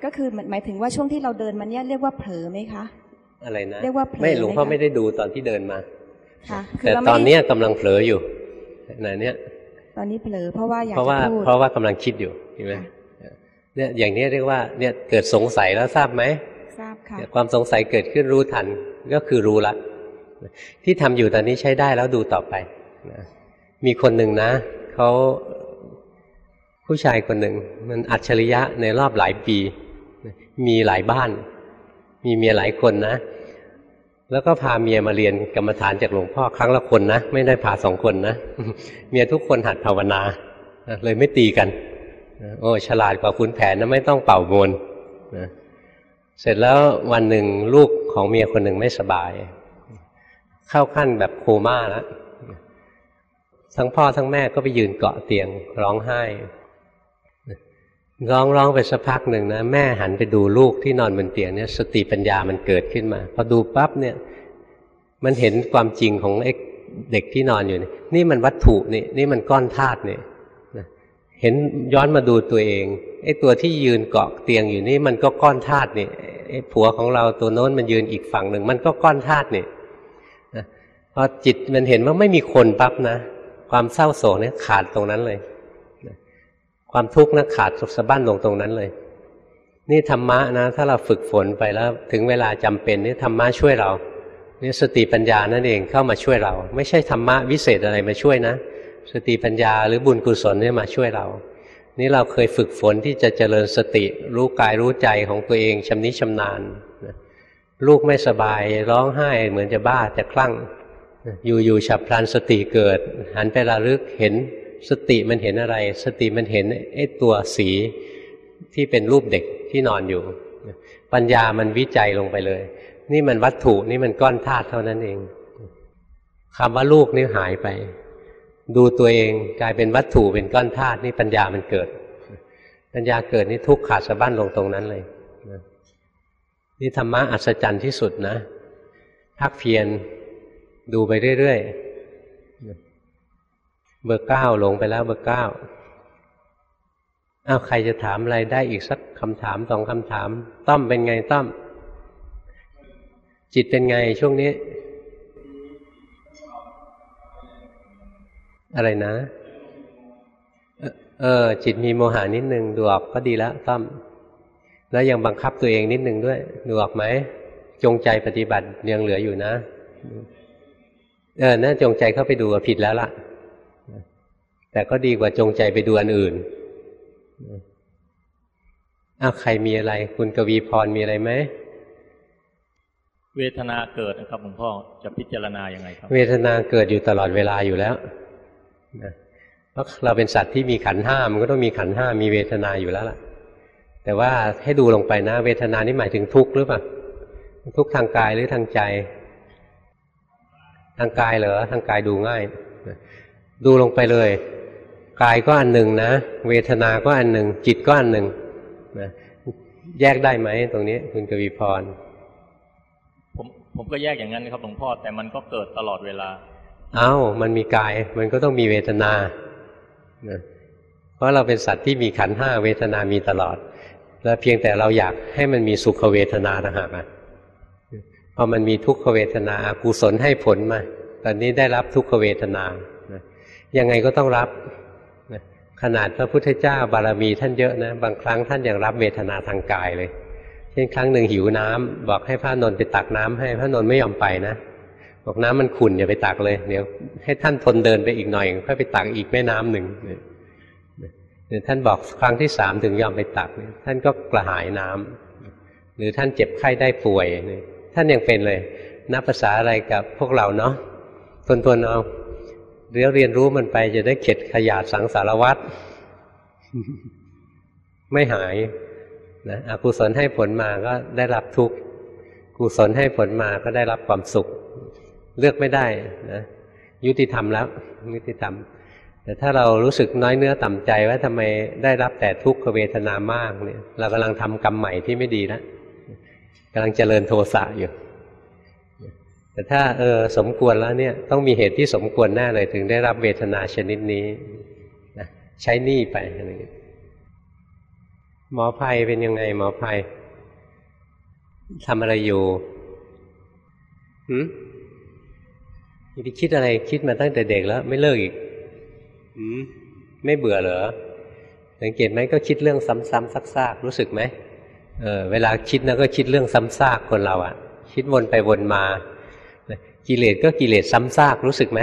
ก็คือหมายถึงว่าช่วงที่เราเดินมันเนี่ยเรียกว่าเผลอไหมคะ อะไรนะเรียกว่าไม่หลวงพ่อไม่ได้ดูตอนที่เดินมาค่ะแต่ตอนเนี้ยกำลังเผลออยู่ไหนเนี้ยตอนนี้เผลอเพราะว่าอยากเพราะว่าเพราะว่ากำลังคิดอยู่เห็นไหมเนี่ยอย่างนี้เรียกว่าเนี่ยเกิดสงสัยแล้วทราบไหมทราบค่ะความสงสัยเกิดขึ้นรู้ทันก็คือรู้ละที่ทำอยู่ตอนนี้ใช้ได้แล้วดูต่อไปมีคนหนึ่งนะเขาผู้ชายคนหนึ่งมันอัจฉริยะในรอบหลายปี มีหลายบ้าน มีเมียหลายคนนะ แล้วก็พาเมียมาเรียนกรรมฐานจากหลวงพ่อครั้งละคนนะ ไม่ได้พาสองคนนะ เมียทุกคนหัดภาวนาเลยไม่ตีกัน โอ้ฉลาดกว่าคุณแผนนะไม่ต้องเป่าโมนนะเสร็จแล้ววันหนึ่งลูกของเมียคนหนึ่งไม่สบาย เข้าขั้นแบบโคม่าแล้วทั้งพ่อทั้งแม่ก็ไปยืนเกาะเตียงร้องไห้ ร้องร้องไปสักพักหนึ่งนะแม่หันไปดูลูกที่นอนบนเตียงเนี่ยสติปัญญามันเกิดขึ้นมาพอดูปั๊บเนี่ย มันเห็นความจริงของเด็กที่นอนอยู่นี่นี่มันวัตถุนี่นี่มันก้อนธาตุนี่เห็นย้อนมาดูตัวเองไอ้ตัวที่ยืนเกาะเตียงอยู่นี่มันก็ก้อนธาตุนี่ไอ้ผัวของเราตัวโน้นมันยืนอีกฝั่งหนึ่งมันก็ก้อนธาตุนี่พอจิตมันเห็นว่าไม่มีคนปั๊บนะ ความเศร้าโศกเนี่ยขาดตรงนั้นเลย ความทุกข์นะขาดสะบั้นลงตรงนั้นเลย นี่ธรรมะนะ ถ้าเราฝึกฝนไปแล้ว ถึงเวลาจำเป็นนี่ธรรมะช่วยเรานี่สติปัญญานั่นเองเข้ามาช่วยเรา ไม่ใช่ธรรมะวิเศษอะไรมาช่วยนะ สติปัญญาหรือบุญกุศลนี่มาช่วยเรา นี่เราเคยฝึกฝนที่จะเจริญสติ รู้กายรู้ใจของตัวเองชำนิชำนาญลูกไม่สบายร้องไห้เหมือนจะบ้าจะคลั่ง อยู่ๆฉับพลันสติเกิด หันไประลึกเห็น สติมันเห็นอะไร สติมันเห็นไอ้ตัวสีที่เป็นรูปเด็กที่นอนอยู่ ปัญญามันวิจัยลงไปเลย นี่มันวัตถุนี่มันก้อนธาตุเท่านั้นเองคำว่าลูกนี่หายไป ดูตัวเองกลายเป็นวัตถุเป็นก้อนธาตุนี่ปัญญามันเกิด ปัญญาเกิดนี่ทุกข์ขาดสะบั้นลงตรงนั้นเลยนี่ธรรมะอัศจรรย์ที่สุดนะพักเพียรดูไปเรื่อยๆ เบอร์เก้าลงไปแล้วเบอร์เก้าอ้าวใครจะถามอะไรได้อีกสักคำถามสองคำถามต้อมเป็นไงต้อม จิตเป็นไงช่วงนี้ อะไรนะ เออ จิตมีโมหานิดนึงดูออกก็ดีแล้วต้อม แล้วยังบังคับตัวเองนิดนึงด้วย ดูออกไหม จงใจปฏิบัติยังเหลืออยู่นะ เออน่าจงใจเข้าไปดูผิดแล้วล่ะ แต่ก็ดีกว่าจงใจไปดูอันอื่นอ้าวใครมีอะไร คุณกวีพรมีอะไรไหมเวทนาเกิดนะครับหลวงพ่อจะพิจารณาอย่างไงครับ เวทนาเกิดอยู่ตลอดเวลาอยู่แล้วเพราะเราเป็นสัตว์ที่มีขันห้ามันก็ต้องมีขันห้ามีเวทนาอยู่แล้วล่ะ แต่ว่าให้ดูลงไปนะ เวทนานี่หมายถึงทุกข์หรือเปล่าทุกข์ทางกายหรือทางใจ ทางกายเหรอทางกายดูง่าย ดูลงไปเลย กายก็อันหนึ่งนะ เวทนา ก็อันหนึ่ง จิตก็อันหนึ่งนะแยกได้ไหมตรงนี้ คุณกวีพร ผมผมก็แยกอย่างนั้นครับหลวงพ่อแต่มันก็เกิดตลอดเวลา เอา้า มันมีกาย มันก็ต้องมีเวทนาเพราะเราเป็นสัตว์ที่มีขันห้าเวทนามีตลอด แล้วเพียงแต่เราอยากให้มันมีสุขเวทนาต่างหากพอมันมีทุกขเวทนาอากุศลให้ผลมา ตอนนี้ได้รับทุกขเวทนา ยังไงก็ต้องรับ ขนาดพระพุทธเจ้าบารมีท่านเยอะนะ บางครั้งท่านยังรับเวทนาทางกายเลย เช่นครั้งหนึ่งหิวน้ำบอกให้พระนนท์ไปตักน้ำให้พระนนท์ไม่ยอมไปนะ บอกน้ำมันขุ่นอย่าไปตักเลย เดี๋ยวให้ท่านทนเดินไปอีกหน่อยค่อยไปตักอีกแม่น้ำหนึ่งเนี่ยท่านบอกครั้งที่สามถึงยอมไปตักท่านก็กระหายน้ำหรือท่านเจ็บไข้ได้ป่วยเนี่ยท่านยังเป็นเลยนับภาษาอะไรกับพวกเราเนาะทนทนเอา เรียนเรียนรู้มันไปจะได้เข็ดขยาดสังสารวัตรไม่หายนะอกุศลให้ผลมาก็ได้รับทุกข์กุศลให้ผลมาก็ได้รับความสุข เลือกไม่ได้นะยุติธรรมแล้วยุติธรรม แต่ถ้าเรารู้สึกน้อยเนื้อต่ำใจว่าทำไมได้รับแต่ทุกขเวทนามากเนี่ย เรากำลังทำกรรมใหม่ที่ไม่ดีแล้วกำลังเจริญโทสะอยู่ แต่ถ้าเออสมควรแล้วเนี่ยต้องมีเหตุที่สมควรแน่เลยถึงได้รับเวทนาชนิดนี้นะใช้หนี้ไปอะไรอย่างนี้หมอภัยเป็นยังไงหมอภัยทำอะไรอยู่หืมไปคิดอะไรคิดมาตั้งแต่เด็กแล้ว ไม่เลิกอีกหืมไม่เบื่อเหรอสังเกตไหมก็คิดเรื่องซ้ำๆซักๆรู้สึกไหมเออเวลาคิดนะก็คิดเรื่องซ้ำซากคนเราอะ่ะ คิดวนไปวนมา กิเลสก็กิเลสซ้ำซากรู้สึกไหม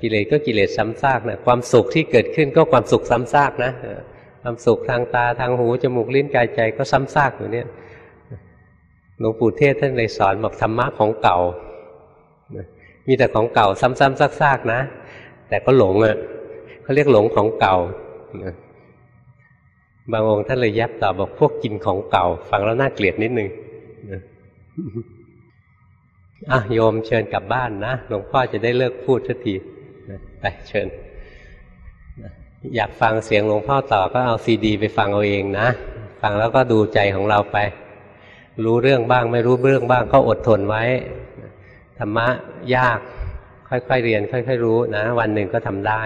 กิเลสก็กิเลสซ้ำซากนะความสุขที่เกิดขึ้นก็ความสุขซ้ำซากนะความสุขทางตาทางหูจมูกลิ้นกายใจก็ซ้ำซากอยู่เนี่ยหลวงปู่เทศท่านเลยสอนบอกธรรมะของเก่า มีแต่ของเก่าซ้ำๆซากๆนะ แต่ก็หลงอะเขาเรียกหลงของเก่าบางองค์ท่านเลยยับตอบบอกพวกกินของเก่า ฟังแล้วน่าเกลียดนิดนึง อะโยมเชิญกลับบ้านนะหลวงพ่อจะได้เลิกพูดสักทีไปเชิญ อยากฟังเสียงหลวงพ่อต่อก็เอาซีดี ไปฟังเอาเองนะ ฟังแล้วก็ดูใจของเราไป รู้เรื่องบ้างไม่รู้เรื่องบ้างก็อดทนไว้ธรรมะยากค่อยๆเรียน ค่อย ๆ รู้นะ วันหนึ่งก็ทำได้